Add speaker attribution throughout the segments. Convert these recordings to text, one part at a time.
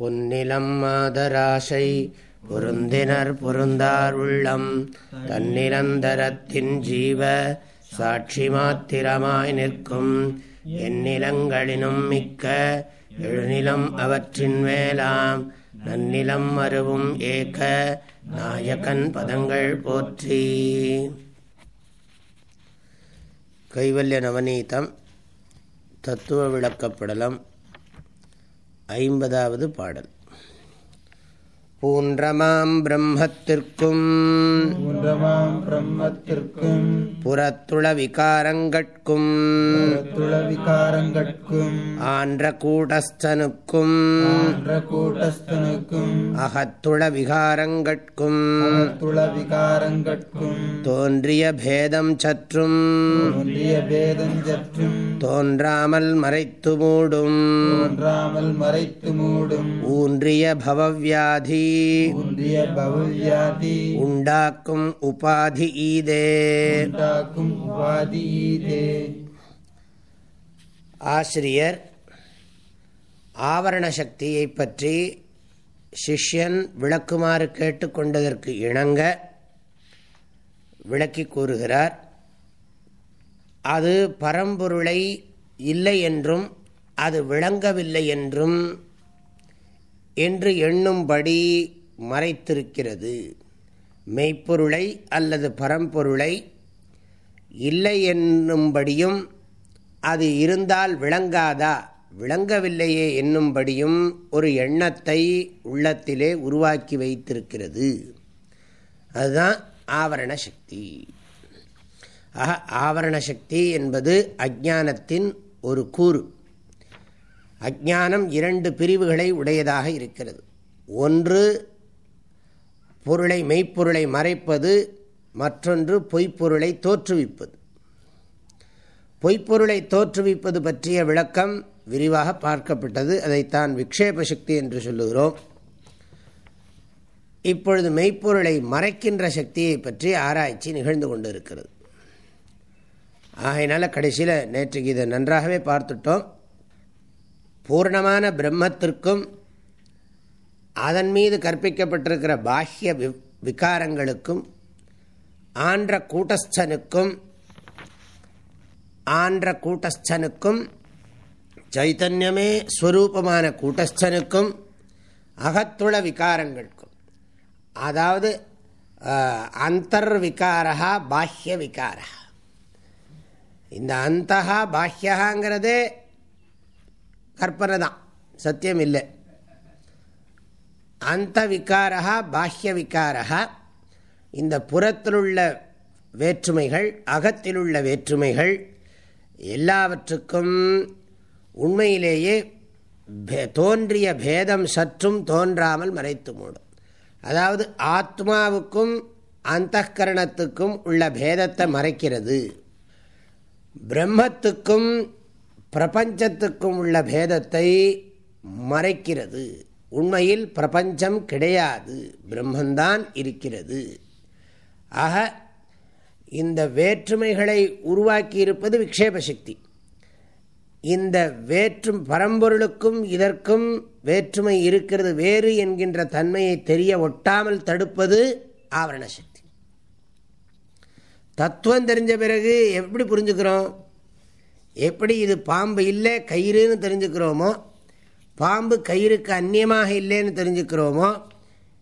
Speaker 1: பொன்னிலம் மாதராசை பொருந்தினர் பொருந்தார் உள்ளம். தன்னிரந்தரத்தின் ஜீவ சாட்சி மாத்திரமாய் நிற்கும். எந்நிலங்களினும் மிக்க எழுநிலம் அவற்றின் மேலாம். நன்னிலம் மறுவும் ஏக நாயகன் பதங்கள் போற்றி. கைவல்ய நவநீதம் தத்துவ விளக்கப்படலம் ஐம்பதாவது பாடல். பூன்றமாம் பிரம்மத்திற்கும்
Speaker 2: பூன்றமாம் பிரம்மத்திற்கும்
Speaker 1: புறத்துள விகாரங்கட்கும்
Speaker 2: புறத்துள விகாரங்கட்கும்
Speaker 1: ஆன்ற கூடஸ்தனுக்கும்
Speaker 2: ஆன்ற கூட்டஸ்தனுக்கும்
Speaker 1: அகத்துள விகாரங்கட்கும்
Speaker 2: துள விகாரங்கட்கும்
Speaker 1: தோன்றிய பேதம் சற்றும்
Speaker 2: ஒன்றிய பேதம் சற்றும்
Speaker 1: தோன்றாமல் மறைத்து மூடும்
Speaker 2: தோன்றாமல் மறைத்து மூடும்
Speaker 1: ஊன்றிய பவவியாதி உண்டாக்கும் உபாதி ஈதே. ஆசிரியர் ஆவரண சக்தியை பற்றி சிஷ்யன் விளக்குமாறு கேட்டுக்கொண்டதற்கு இணங்க விளக்கி கூறுகிறார் அது பரம்பொருளை இல்லை என்றும் அது விளங்கவில்லை என்றும் என்று எண்ணும்படி மறைத்திருக்கிறது. மெய்ப்பொருளை அல்லது பரம்பொருளை இல்லை என்னும்படியும் அது இருந்தால் விளங்காதா? விளங்கவில்லையே என்னும்படியும் ஒரு எண்ணத்தை உள்ளத்திலே உருவாக்கி வைத்திருக்கிறது. அதுதான் ஆவரண சக்தி. ஆக ஆவரண சக்தி என்பது அஜானத்தின் ஒரு கூறு. அஜானம் இரண்டு பிரிவுகளை உடையதாக இருக்கிறது. ஒன்று பொருளை மெய்ப்பொருளை மறைப்பது மற்றொன்று பொய்ப்பொருளை தோற்றுவிப்பது. பொய்ப்பொருளை தோற்றுவிப்பது பற்றிய விளக்கம் விரிவாக பார்க்கப்பட்டது. அதைத்தான் விக்ஷேப சக்தி என்று சொல்லுகிறோம். இப்பொழுது மெய்ப்பொருளை மறைக்கின்ற சக்தியை பற்றி ஆராய்ச்சி நிகழ்ந்து கொண்டிருக்கிறது. ஆகையினால கடைசியில் நேற்றுக்கு இதை நன்றாகவே பார்த்துட்டோம். பூர்ணமான பிரம்மத்திற்கும் அதன் மீது கற்பிக்கப்பட்டிருக்கிற பாஹ்ய வி விகாரங்களுக்கும் ஆன்ற கூட்டஸ்தனுக்கும் ஆன்ற கூட்டஸ்தனுக்கும் சைத்தன்யமே ஸ்வரூபமான கூட்டஸ்தனுக்கும் அகத்துள விகாரங்களுக்கும். அதாவது அந்தர் விகாரா பாஹ்ய விகாரா இந்த அந்தகா பாஹ்யகாங்கிறதே கற்பனை தான் சத்தியம் இல்லை அந்த விகாரா பாஹ்ய விகாரா இந்த புறத்திலுள்ள வேற்றுமைகள் அகத்திலுள்ள வேற்றுமைகள் எல்லாவற்றுக்கும் உண்மையிலேயே தோன்றிய பேதம் சற்றும் தோன்றாமல் மறைத்து மூடும். அதாவது ஆத்மாவுக்கும் அந்த கரணத்துக்கும் உள்ள பேதத்தை மறைக்கிறது. பிரம்மத்துக்கும் பிரபஞ்சத்துக்கும் உள்ள பேதத்தை மறைக்கிறது. உண்மையில் பிரபஞ்சம் கிடையாது. பிரம்மந்தான் இருக்கிறது. ஆக இந்த வேற்றுமைகளை உருவாக்கி இருப்பது விக்ஷேப சக்தி. இந்த வேற்று பரம்பொருளுக்கும் இதற்கும் வேற்றுமை இருக்கிறது வேறு என்கின்ற தன்மையை தெரிய ஒட்டாமல் தடுப்பது ஆவரண சக்தி. தத்துவம் தெரிஞ்ச பிறகு எப்படி புரிஞ்சுக்கிறோம்? எப்படி இது பாம்பு இல்லை கயிறுன்னு தெரிஞ்சுக்கிறோமோ பாம்பு கயிறுக்கு அந்நியமாக இல்லைன்னு தெரிஞ்சுக்கிறோமோ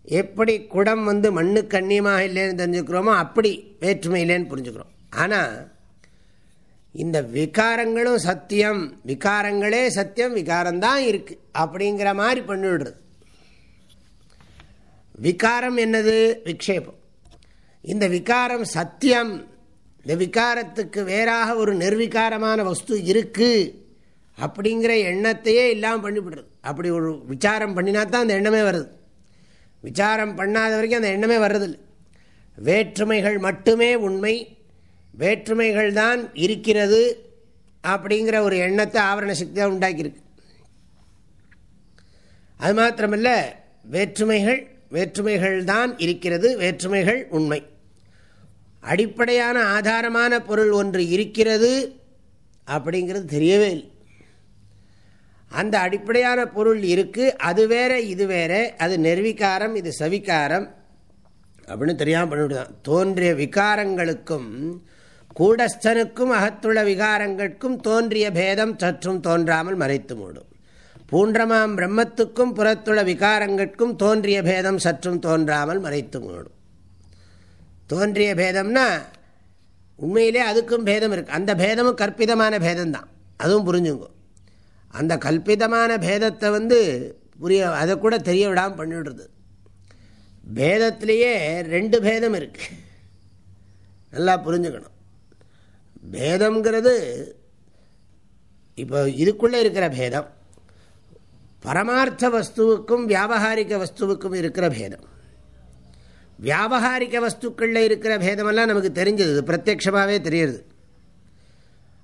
Speaker 1: எப்படி குடம் வந்து மண்ணுக்கு அந்நியமாக இல்லைன்னு தெரிஞ்சுக்கிறோமோ அப்படி வேற்றுமை இல்லைன்னு புரிஞ்சுக்கிறோம். ஆனால் இந்த விகாரங்களும் சத்தியம் விகாரங்களே சத்தியம் விகாரம்தான் இருக்குது அப்படிங்கிற மாதிரி பண்ணிவிடுறது விகாரம் என்னது? விக்ஷேபம். இந்த விகாரம் சத்தியம் இந்த விகாரத்துக்கு வேறாக ஒரு நிர்விகாரமான வஸ்து இருக்குது அப்படிங்கிற எண்ணத்தையே இல்லாமல் பண்ணிவிடுறது. அப்படி ஒரு விசாரம் பண்ணினா தான் அந்த எண்ணமே வருது. விசாரம் பண்ணாத வரைக்கும் அந்த எண்ணமே வர்றதில்லை. வேற்றுமைகள் மட்டுமே உண்மை. வேற்றுமைகள் தான் இருக்கிறது அப்படிங்கிற ஒரு எண்ணத்தை ஆவரண சக்தியாக உண்டாக்கியிருக்கு. அது மாத்திரமில்லை வேற்றுமைகள் வேற்றுமைகள் தான் இருக்கிறது வேற்றுமைகள் உண்மை. அடிப்படையான ஆதாரமான பொருள் ஒன்று இருக்கிறது அப்படிங்கிறது தெரியவே இல்லை. அந்த அடிப்படையான பொருள் இருக்குது அது வேற இது வேற அது நெர்விகாரம் இது சவிகாரம் அப்படின்னு தெரியாமல் பண்ணிவிடுதான். தோன்றிய விகாரங்களுக்கும் கூடஸ்தனுக்கும் அகத்துள்ள விகாரங்களுக்கும் தோன்றிய பேதம் சற்றும் தோன்றாமல் மறைத்து மூடும். பூன்றமாம் பிரம்மத்துக்கும் புறத்துள்ள விகாரங்களுக்கும் தோன்றிய பேதம் சற்றும் தோன்றாமல் மறைத்து மூடும். தோன்றிய பேதம்னா உண்மையிலே அதுக்கும் பேதம் இருக்குது அந்த பேதமும் கற்பிதமான பேதம்தான். அதுவும் புரிஞ்சுங்க. அந்த கல்பிதமான பேதத்தை வந்து புரிய அதை கூட தெரிய விடாமல் பண்ணிவிடுறது. பேதத்திலேயே ரெண்டு பேதம் இருக்கு. நல்லா புரிஞ்சுக்கணும். பேதம்ங்கிறது இப்போ இதுக்குள்ளே இருக்கிற பேதம். பரமார்த்த வஸ்துவுக்கும் வியாபகாரிக வஸ்துவுக்கும் இருக்கிற பேதம். வியாபகாரிக வஸ்துக்களில் இருக்கிற பேதமெல்லாம் நமக்கு தெரிஞ்சது. பிரத்யட்சமாகவே தெரியுது.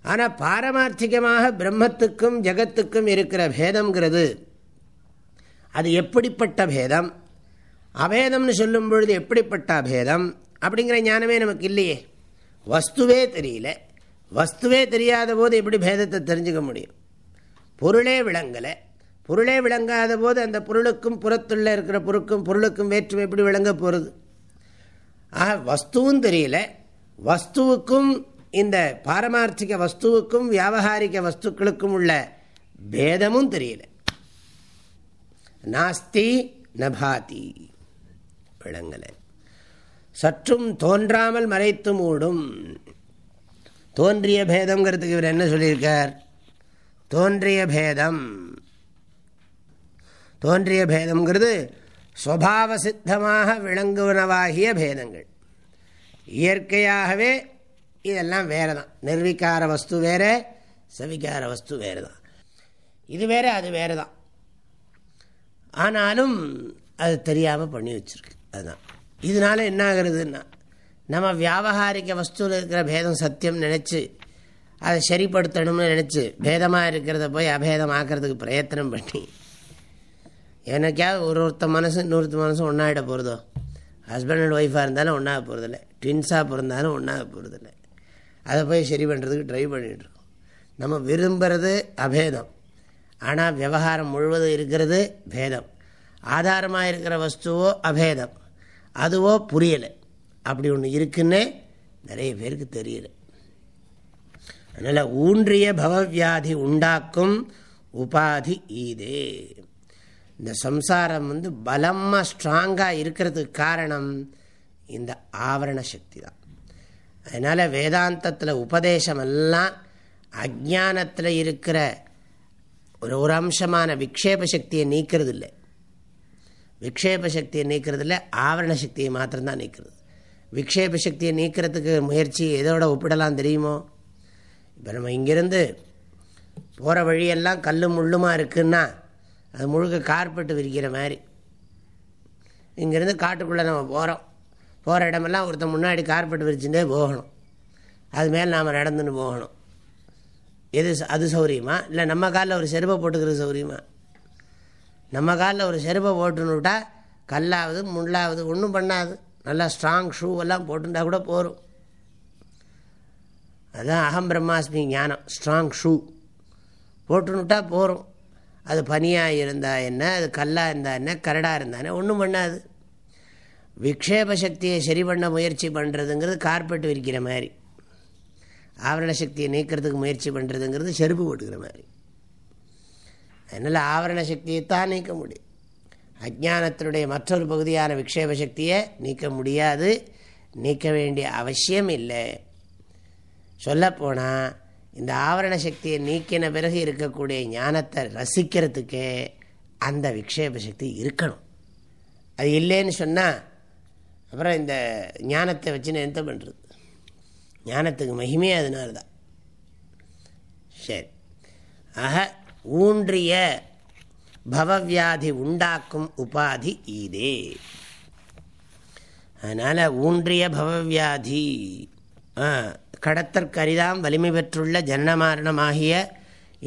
Speaker 1: ஆனால் பாரமார்த்திகமாக பிரம்மத்துக்கும் ஜகத்துக்கும் இருக்கிற பேதம்ங்கிறது அது எப்படிப்பட்ட பேதம்? அபேதம்னு சொல்லும் பொழுது எப்படிப்பட்ட அபேதம் அப்படிங்கிற ஞானமே நமக்கு இல்லையே. வஸ்துவே தெரியல. வஸ்துவே தெரியாத போது எப்படி பேதத்தை தெரிஞ்சுக்க முடியும்? பொருளே விளங்கலை. பொருளே விளங்காத போது அந்த பொருளுக்கும் புறத்துள்ள இருக்கிற பொருளுக்கும் பொருளுக்கும் வேற்றுமை எப்படி விளங்க போகிறது ஆக வஸ்துவும் தெரியல. வஸ்துவுக்கும் இந்த பாரமார்த்திக வஸ்துவுக்கும் வியாபகாரிக வஸ்துக்களுக்கும் உள்ள பேதமும் தெரியல. நாஸ்தி நபாதி. விளங்கலை. சற்றும் தோன்றாமல் மறைத்து மூடும். தோன்றிய பேதம்ங்கிறதுக்கு இவர் என்ன சொல்லியிருக்கார்? தோன்றிய பேதம். தோன்றிய பேதம்ங்கிறது சுவாவ சித்தமாக விளங்குவனவாகிய பேதங்கள். இயற்கையாகவே இதெல்லாம் வேறு தான் நிர்வீக்கார வஸ்து வேறு சவிகார வஸ்து வேறு தான் இது வேறு அது வேறு தான் ஆனாலும் அது தெரியாமல் பண்ணி வச்சுருக்கு. அதுதான். இதனால் என்ன ஆகுறதுன்னா நம்ம வியாபகாரிக வஸ்துவில் இருக்கிற பேதம் சத்தியம் நினச்சி அதை சரிப்படுத்தணும்னு நினச்சி பேதமாக இருக்கிறத போய் அபேதம் ஆக்கிறதுக்கு பிரயத்தனம் பண்ணி எனக்காவது ஒரு ஒருத்த மனசு இன்னொருத்த மனசும் ஒன்றாகிட போகிறதோ ஹஸ்பண்ட் அண்ட் ஒய்ஃபாக இருந்தாலும் ஒன்றாக போகிறதில்ல ட்வின்ஸாக பிறந்தாலும் ஒன்றாக போகிறதில்ல அதை போய் சரி பண்ணுறதுக்கு ட்ரை பண்ணிகிட்ருக்கோம் நம்ம விரும்புகிறது அபேதம். ஆனால் விவகாரம் முழுவதும் இருக்கிறது பேதம். ஆதாரமாக இருக்கிற வஸ்துவோ அபேதம். அதுவோ புரியலை. அப்படி ஒன்று இருக்குன்னே நிறைய பேருக்கு தெரியல. அதனால் ஊன்றிய பவவியாதி உண்டாக்கும் உபாதி ஈதே. இந்த சம்சாரம் வந்து பலமாக ஸ்ட்ராங்காக இருக்கிறதுக்கு காரணம் இந்த ஆவரண சக்தி தான். அதனால் வேதாந்தத்தில் உபதேசமெல்லாம் அஜானத்தில் இருக்கிற ஒரு ஒரு அம்சமான விக்ஷேப சக்தியை நீக்கிறது இல்லை விக்ஷேப சக்தியை நீக்கிறது இல்லை ஆவரண சக்தியை மாத்திரம்தான் நீக்கிறது. விக்ஷேப சக்தியை நீக்கிறதுக்கு முயற்சி எதோட ஒப்பிடலாம் தெரியுமோ? இப்போ நம்ம இங்கேருந்து போகிற வழியெல்லாம் கல்லும் முள்ளுமா இருக்குன்னா அது முழுக்க கார்பெட்டு விரிக்கிற மாதிரி. இங்கேருந்து காட்டுக்குள்ளே நம்ம போகிறோம் போகிற இடமெல்லாம் ஒருத்தன் முன்னாடி கார்பெட் விரிச்சுட்டே போகணும். அது மேலே நாம் நடந்துன்னு போகணும். எது அது சௌரியமா? இல்லை நம்ம காலில் ஒரு செருப்பை போட்டுக்கிறது சௌரியமா? நம்ம காலில் ஒரு செருப்பை போட்டுன்னுட்டா கல்லாவது முள்ளாவது ஒன்றும் பண்ணாது. நல்லா ஸ்ட்ராங் ஷூ எல்லாம் போட்டுட்டா கூட போகும் அதுதான் அகம் பிரம்மாஸ்மி ஞானம். ஸ்ட்ராங் ஷூ போட்டுன்னுட்டா போகிறோம் அது பனியாக இருந்தால் என்ன அது கல்லாக இருந்தால் என்ன கரடாக இருந்தானே ஒன்றும் பண்ணாது. விக்ஷேப சக்தியை சரி பண்ண முயற்சி பண்ணுறதுங்கிறது கார்பெட் விரிக்கிற மாதிரி. ஆவரண சக்தியை நீக்கிறதுக்கு முயற்சி பண்ணுறதுங்கிறது செருப்பு போட்டுக்கிற மாதிரி. அதனால் ஆவரண சக்தியை தான் நீக்க முடியும். அஜானத்தினுடைய மற்றொரு பகுதியான விக்ஷேப சக்தியை நீக்க முடியாது. நீக்க வேண்டிய அவசியம் இல்லை. சொல்லப்போனால் இந்த ஆவரண சக்தியை நீக்கின பிறகு இருக்கக்கூடிய ஞானத்தை ரசிக்கிறதுக்கே அந்த விக்ஷேப சக்தி இருக்கணும். அது இல்லைன்னு சொன்னால் அப்புறம் இந்த ஞானத்தை வச்சுன்னு எந்த பண்ணுறது ஞானத்துக்கு மகிமையே அதனால தான் சரி. ஆக ஊன்றிய பவவியாதி உண்டாக்கும் உபாதி ஈதே. அதனால் ஊன்றிய பவவியாதி ஆ கடத்தற்கரிதாம் வலிமை பெற்றுள்ள ஜன்னமாரணமாகிய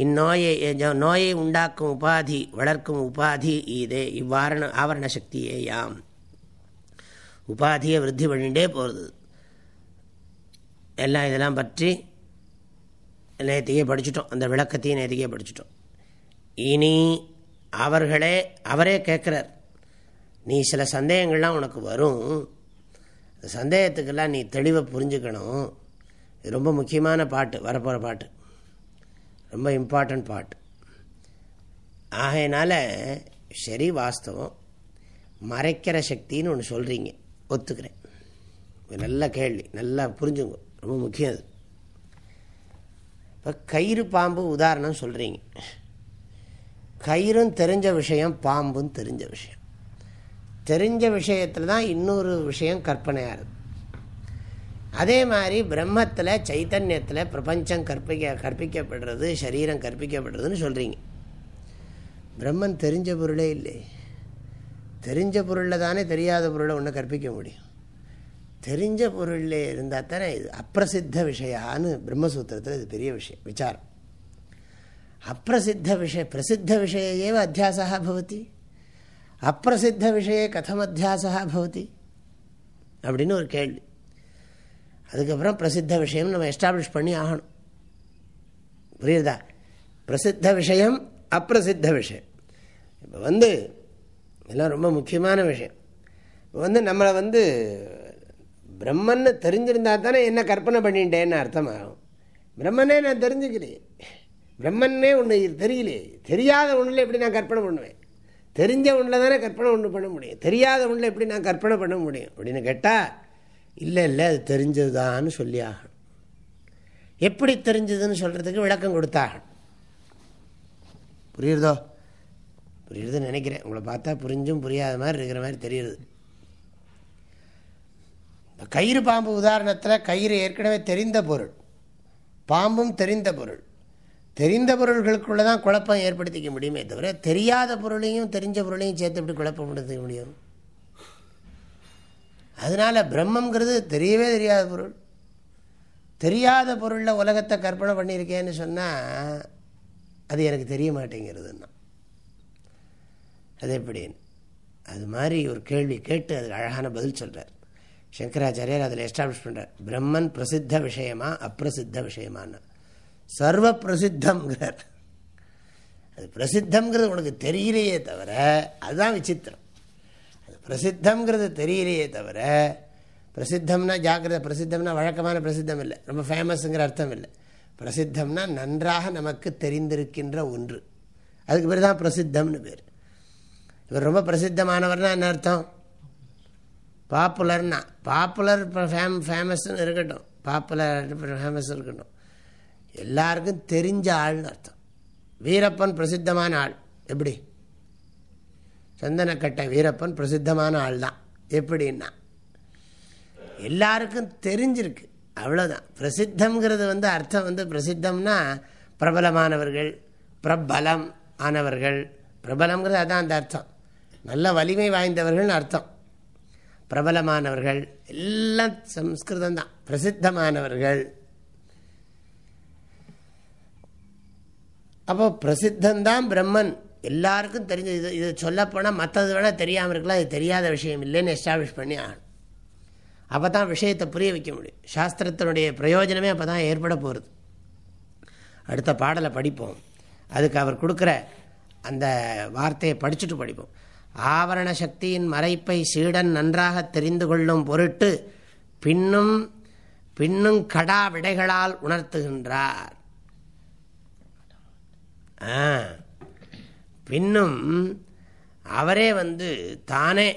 Speaker 1: இந்நோயை நோயை உண்டாக்கும் உபாதி வளர்க்கும் உபாதி இதே. இவ்வாரண ஆவரண சக்தியே யாம் உபாதியை விருத்தி பண்ணிட்டே போகிறது எல்லாம் இதெல்லாம் பற்றி நேற்றுக்கே படிச்சுட்டோம். அந்த விளக்கத்தையும் நேற்றுக்கே படிச்சுட்டோம். இனி அவர்களே அவரே கேட்குறார். நீ சில சந்தேகங்கள்லாம் உனக்கு வரும். அந்த சந்தேகத்துக்கெல்லாம் நீ தெளிவை புரிஞ்சுக்கணும். இது ரொம்ப முக்கியமான பாட்டு வரப்போகிற பாட்டு. ரொம்ப இம்பார்ட்டண்ட் பாட்டு. ஆகையினால சரி வாஸ்தவம். மறைக்கிற சக்தின்னு ஒன்று சொல்கிறீங்க ஒத்துக்கிறேன். நல்ல கேள்வி. நல்லா புரிஞ்சுங்க. ரொம்ப முக்கியம் அது. இப்போ கயிறு பாம்பு உதாரணம் சொல்கிறீங்க கயிறும் தெரிஞ்ச விஷயம் பாம்பும் தெரிஞ்ச விஷயம். தெரிஞ்ச விஷயத்தில் தான் இன்னொரு விஷயம் கற்பனையாக இருக்கும் அதே மாதிரி பிரம்மத்தில் சைத்தன்யத்தில் பிரபஞ்சம் கற்பிக்க கற்பிக்கப்படுறது சரீரம் கற்பிக்கப்படுறதுன்னு சொல்கிறீங்க பிரம்மன் தெரிஞ்ச பொருளே இல்லை. தெரிஞ்ச பொருளில் தானே தெரியாத பொருளை ஒன்று கற்பிக்க முடியும். தெரிஞ்ச பொருளில் இருந்தால் தானே இது அப்பிரசித்த விஷயான்னு பிரம்மசூத்திரத்தில் இது பெரிய விஷயம் விசாரம். அப்பிரசித்த விஷய பிரசித்த விஷய ஏவ அத்தியாசா பவதி. அப்பிரசித்த விஷய கதம் அத்தியாசா பவதி. அப்படின்னு ஒரு கேள்வி. அதுக்கப்புறம் பிரசித்த விஷயம் நம்ம எஸ்டாப்ளிஷ் பண்ணி ஆகணும். புரியுதா? பிரசித்த விஷயம் அப்பிரசித்த விஷயம். இப்போ வந்து இதெல்லாம் ரொம்ப முக்கியமான விஷயம். இப்போ வந்து நம்மளை வந்து பிரம்மன்னு தெரிஞ்சிருந்தா தானே என்ன கற்பனை பண்ணிட்டேன்னு அர்த்தமாகும். பிரம்மனே நான் தெரிஞ்சுக்கிறேன். பிரம்மன்னே ஒன்று தெரியலையே தெரியாத ஒன்றில் எப்படி நான் கற்பனை பண்ணுவேன்? தெரிஞ்ச ஒன்றில் தானே கற்பனை ஒன்று பண்ண முடியும். தெரியாத ஒன்றில் எப்படி நான் கற்பனை பண்ண முடியும்? அப்படின்னு கேட்டால் இல்லை இல்லை அது தெரிஞ்சது தான்னு சொல்லி ஆகணும் எப்படி தெரிஞ்சதுன்னு சொல்கிறதுக்கு விளக்கம் கொடுத்தாகணும். புரியுறதோ? புரியுறதுன்னு நினைக்கிறேன். உங்களை பார்த்தா புரிஞ்சும் புரியாத மாதிரி இருக்கிற மாதிரி தெரியுது. கயிறு பாம்பு உதாரணத்தில் கயிறு ஏற்கனவே தெரிந்த பொருள். பாம்பும் தெரிந்த பொருள். தெரிந்த பொருள்களுக்குள்ளே தான் குழப்பம் ஏற்படுத்திக்க முடியுமே தவிர தெரியாத பொருளையும் தெரிஞ்ச பொருளையும் சேர்த்து எப்படி குழப்பப்படுத்திக்க முடியும்? அதனால் பிரம்மங்கிறது தெரியவே தெரியாத பொருள். தெரியாத பொருளில் உலகத்தை கற்பனை பண்ணியிருக்கேன்னு சொன்னால் அது எனக்கு தெரிய மாட்டேங்கிறதுன்னா. அது எப்படின்னு? அது மாதிரி ஒரு கேள்வி கேட்டு அதுக்கு அழகான பதில் சொல்கிறார் சங்கராச்சாரியர் அதில் எஸ்டாப்ளிஷ் பண்ணுறார் பிரம்மன் பிரசித்த விஷயமா அப்பிரசித்த விஷயமான்னு. சர்வ பிரசித்தங்கிறார் அது பிரசித்தங்கிறது உனக்கு தெரியலையே தவிர அதுதான் விசித்திரம். பிரசித்தங்கிறது பிரசித்தம்ங்கிறது தெரியலையே தவிர பிரசித்தம்னா ஜாக்கிரதை பிரசித்தம்னா வழக்கமான பிரசித்தம் இல்லை. ரொம்ப ஃபேமஸுங்கிற அர்த்தம் இல்லை. பிரசித்தம்னா நன்றாக நமக்கு தெரிந்திருக்கின்ற ஒன்று. அதுக்கு பேர் தான் பிரசித்தம்னு பேர். இவர் ரொம்ப பிரசித்தமானவர்னா என்ன அர்த்தம்? பாப்புலர்னா பாப்புலர் ஃபேம் ஃபேமஸ்ன்னு இருக்கட்டும். பாப்புலர் ஃபேமஸ் இருக்கட்டும். எல்லாருக்கும் தெரிஞ்ச ஆள்னு அர்த்தம். வீரப்பன் பிரசித்தமான ஆள். எப்படி? சந்தனக்கட்டை வீரப்பன் பிரசித்தமான ஆள் தான் எப்படின்னா? எல்லாருக்கும் தெரிஞ்சிருக்கு. அவ்வளோதான் பிரசித்தம்ங்கிறது வந்து அர்த்தம் வந்து பிரசித்தம்னா பிரபலமானவர்கள் பிரபலம் ஆனவர்கள். பிரபலங்கிறது அதான் அந்த அர்த்தம். நல்ல வலிமை வாய்ந்தவர்கள்னு அர்த்தம். பிரபலமானவர்கள். எல்லாம் சம்ஸ்கிருதம் தான். பிரசித்தமானவர்கள். அப்போ பிரசித்தந்தான் பிரம்மன். எல்லாருக்கும் தெரிஞ்ச இது இது சொல்லப்போனால் மற்றது வேணால் தெரியாமல் இருக்கலாம். இது தெரியாத விஷயம் இல்லைன்னு எஸ்டாப்ளிஷ் பண்ணி ஆகணும். அப்போ தான் விஷயத்தை புரிய வைக்க முடியும். சாஸ்திரத்தினுடைய பிரயோஜனமே அப்போ தான் ஏற்பட போகிறது அடுத்த பாடலை படிப்போம். அதுக்கு அவர் கொடுக்குற அந்த வார்த்தையை படிச்சுட்டு படிப்போம். ஆவரண சக்தியின் மறைப்பை சீடன் நன்றாக தெரிந்து கொள்ளும் பொருட்டு பின்னும் பின்னும் கடா விடைகளால் உணர்த்துகின்றார். ஆ. பின்னும் அவரே வந்து தானே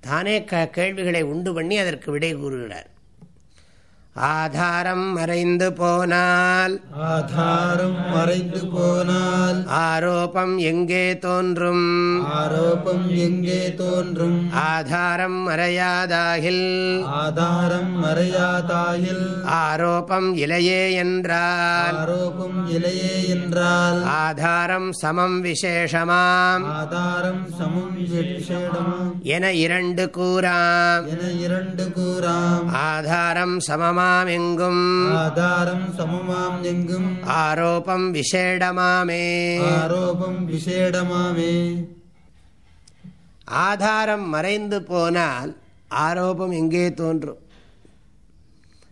Speaker 1: தானே க கேள்விகளை உண்டு பண்ணி அதற்கு விடை கூறுகிறார். ஆதாரம் மறைந்து போனால்.
Speaker 2: ஆதாரம் மறைந்து போனால்.
Speaker 1: ஆரோபம் எங்கே தோன்றும்.
Speaker 2: ஆரோபம் எங்கே தோன்றும்.
Speaker 1: ஆதாரம் மறையாதாகில்.
Speaker 2: ஆதாரம் மறையாதாயில்
Speaker 1: ஆரோபம் இலையே என்றால்.
Speaker 2: ஆரோபம் இலையே என்றால்.
Speaker 1: ஆதாரம் சமம் விசேஷமாம்.
Speaker 2: ஆதாரம் சமம் விசேடமாம்
Speaker 1: என இரண்டு கூறாம்.
Speaker 2: என இரண்டு கூறாம்.
Speaker 1: ஆதாரம் சமமாம் எங்கும்
Speaker 2: ஆதாரம் சமமாம் எங்கும்
Speaker 1: ஆரோபம் விசேடமாமே.
Speaker 2: ஆரோபம் விசேடமாமே.
Speaker 1: ஆதாரம் மறைந்து போனால் ஆரோபம் எங்கே தோன்றும்?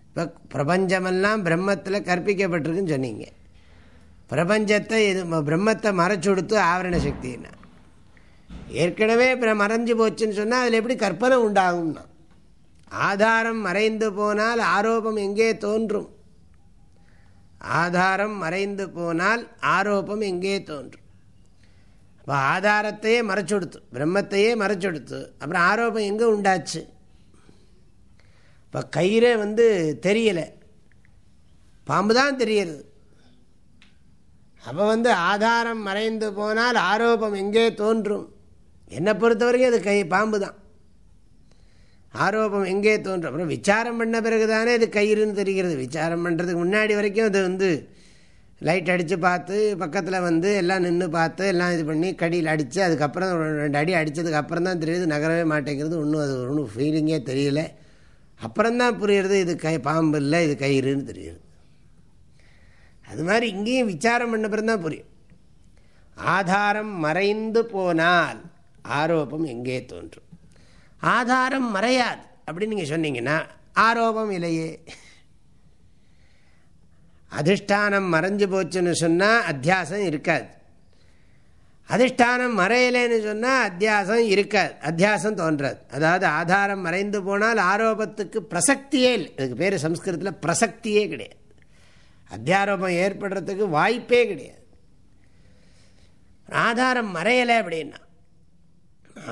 Speaker 1: இப்போ பிரபஞ்சமெல்லாம் பிரம்மத்தில் கற்பிக்கப்பட்டிருக்குன்னு சொன்னீங்க. பிரபஞ்சத்தை இது பிரம்மத்தை மறைச்சு கொடுத்து ஆவரண சக்தின்னா ஏற்கனவே மறைஞ்சு போச்சுன்னு சொன்னால் அதில் எப்படி கற்பனை உண்டாகும்னா? ஆதாரம் மறைந்து போனால் ஆரோபம் எங்கே தோன்றும்? ஆதாரம் மறைந்து போனால் ஆரோபம் எங்கே தோன்றும்? இப்போ ஆதாரத்தையே மறைச்சுடுத்து பிரம்மத்தையே மறைச்சுடுத்து அப்புறம் ஆரோப்பம் எங்கே உண்டாச்சு? இப்போ கயிறே வந்து தெரியலை. பாம்பு தான் தெரியுது அப்போ வந்து ஆதாரம் மறைந்து போனால் ஆரோபம் எங்கே தோன்றும்? என்னை பொறுத்த வரைக்கும் அது கை பாம்பு தான். ஆரோபம் எங்கே தோன்றும்? அப்புறம் விசாரம் பண்ண பிறகு தானே இது கயிறுன்னு தெரிகிறது. விசாரம் பண்ணுறதுக்கு முன்னாடி வரைக்கும் அது வந்து லைட் அடித்து பார்த்து பக்கத்தில் வந்து எல்லாம் நின்று பார்த்து எல்லாம் இது பண்ணி கடியில் அடித்து அதுக்கப்புறம் ரெண்டு அடி அடித்ததுக்கு அப்புறம் தான் தெரியுது நகரவே மாட்டேங்கிறது. ஒன்றும் அது ஒன்றும் ஃபீலிங்கே தெரியல. அப்புறம்தான் புரியுறது இது கை பாம்பு இல்லை இது கயிறுன்னு தெரியுது அது மாதிரி இங்கேயும் விசாரம் பண்ண பிறந்தான் தான் புரியும். ஆதாரம் மறைந்து போனால் ஆரோப்பம் எங்கே தோன்றும்? ஆதாரம் மறையாது. அப்படின்னு நீங்கள் சொன்னீங்கன்னா ஆரோபம் இல்லையே. அதிஷ்டானம் மறைஞ்சு போச்சுன்னு சொன்னால் அத்தியாசம் இருக்காது. அதிஷ்டானம் மறையலைன்னு சொன்னால் அத்தியாசம் இருக்காது. அத்தியாசம் தோன்றாது. அதாவது ஆதாரம் மறைந்து போனால் ஆரோபத்துக்கு பிரசக்தியே இல்லை. இதுக்கு பேர் சம்ஸ்கிருதத்தில் பிரசக்தியே கிடையாது. அத்தியாரோபம் ஏற்படுறதுக்கு வாய்ப்பே கிடையாது. ஆதாரம் மறையலை அப்படின்னா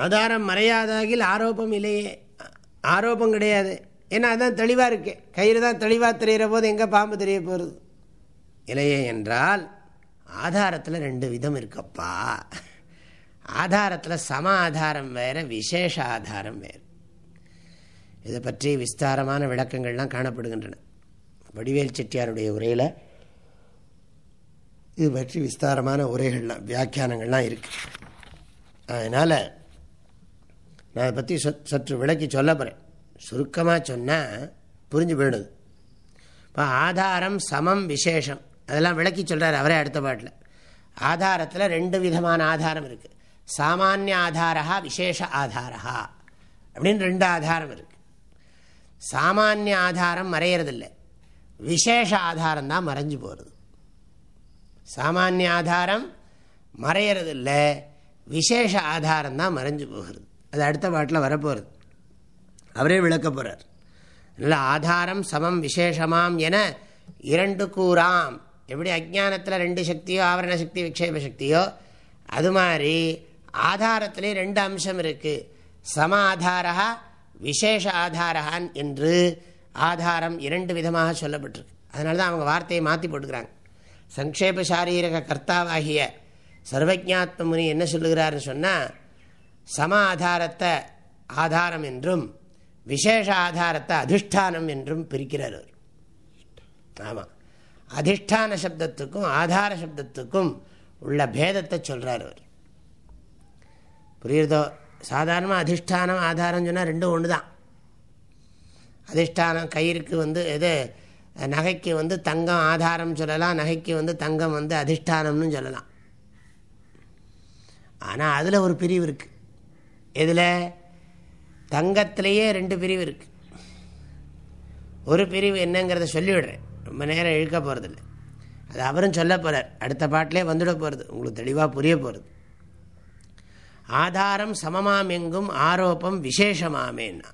Speaker 1: ஆதாரம் மறையாதாகில் ஆரோப்பம் இல்லையே. ஆரோப்பம் கிடையாது. ஏன்னா அதுதான் தெளிவாக இருக்கு. கயிறு தான் தெளிவாக தெரிகிற போது எங்கே பாம்பு தெரிய போகிறது இல்லையே என்றால் ஆதாரத்தில் ரெண்டு விதம் இருக்கப்பா. ஆதாரத்தில் சம ஆதாரம் வேறு விசேஷ ஆதாரம் வேறு. இதை பற்றி விஸ்தாரமான விளக்கங்கள்லாம் காணப்படுகின்றன. வடிவேல் செட்டியாருடைய உரையில் இது பற்றி விஸ்தாரமான உரைகள்லாம் வியாக்கியானங்கள்லாம் இருக்குது அதனால் நான் அதை பற்றி சற்று விளக்கி சொல்ல போகிறேன் சுருக்கமாக சொன்னால் புரிஞ்சு போயிடுது. இப்போ ஆதாரம் சமம் விசேஷம். அதெல்லாம் விளக்கி சொல்கிறார் அவரே அடுத்த பாட்டில். ஆதாரத்தில் ரெண்டு விதமான ஆதாரம் இருக்குது சாமானிய ஆதாரா விசேஷ ஆதாரா அப்படின்னு ரெண்டு ஆதாரம் இருக்குது சாமானிய ஆதாரம் மறையிறதில்லை. விசேஷ ஆதாரம் தான் மறைஞ்சு போகிறது சாமானிய ஆதாரம் மறையிறதில்லை. விசேஷ ஆதாரம் தான் மறைஞ்சு போகிறது. அது அடுத்த பாட்டில் வரப்போகிறது அவரே விளக்க போகிறார் இல்லை ஆதாரம் சமம் விசேஷமாம் என இரண்டு கூறாம். எப்படி அஜானத்தில் ரெண்டு சக்தியோ ஆவரண சக்தி விக்ஷேப சக்தியோ அது மாதிரி ஆதாரத்திலே ரெண்டு அம்சம் இருக்குது சம ஆதாரா விசேஷ ஆதாரகான் என்று ஆதாரம் இரண்டு விதமாக சொல்லப்பட்டிருக்கு. அதனால தான் அவங்க வார்த்தையை மாற்றி போட்டுக்கிறாங்க. சங்கேப சாரீரக கர்த்தாவாகிய சர்வஜாத்ம முனி என்ன சொல்லுகிறாருன்னு சொன்னால் சம ஆதாரத்தை ஆதாரம் என்றும் விசேஷ ஆதாரத்தை அதிஷ்டானம் என்றும் பிரிக்கிறார் அவர். ஆமாம் அதிஷ்டான சப்தத்துக்கும் ஆதார சப்தத்துக்கும் உள்ள பேதத்தை சொல்கிறார் அவர். புரியுறதோ? சாதாரணமாக அதிஷ்டானம் ஆதாரம் சொன்னால் ரெண்டும் ஒன்று தான் அதிஷ்டானம் கயிறுக்கு வந்து எது நகைக்கு வந்து தங்கம் ஆதாரம் சொல்லலாம். நகைக்கு வந்து தங்கம் வந்து அதிஷ்டானம்னு சொல்லலாம். ஆனால் அதில் ஒரு பிரிவு இருக்குது இதில் தங்கத்திலேயே ரெண்டு பிரிவு இருக்குது ஒரு பிரிவு என்னங்கிறத சொல்லிவிடுறேன். ரொம்ப நேரம் இழுக்க போகிறதில்ல அது அவரும் சொல்ல போகிறார் அடுத்த பாட்டிலே வந்துட போகிறது உங்களுக்கு தெளிவாக புரிய போகிறது ஆதாரம் சமமாம் எங்கும் ஆரோப்பம் விசேஷமாமேன்னா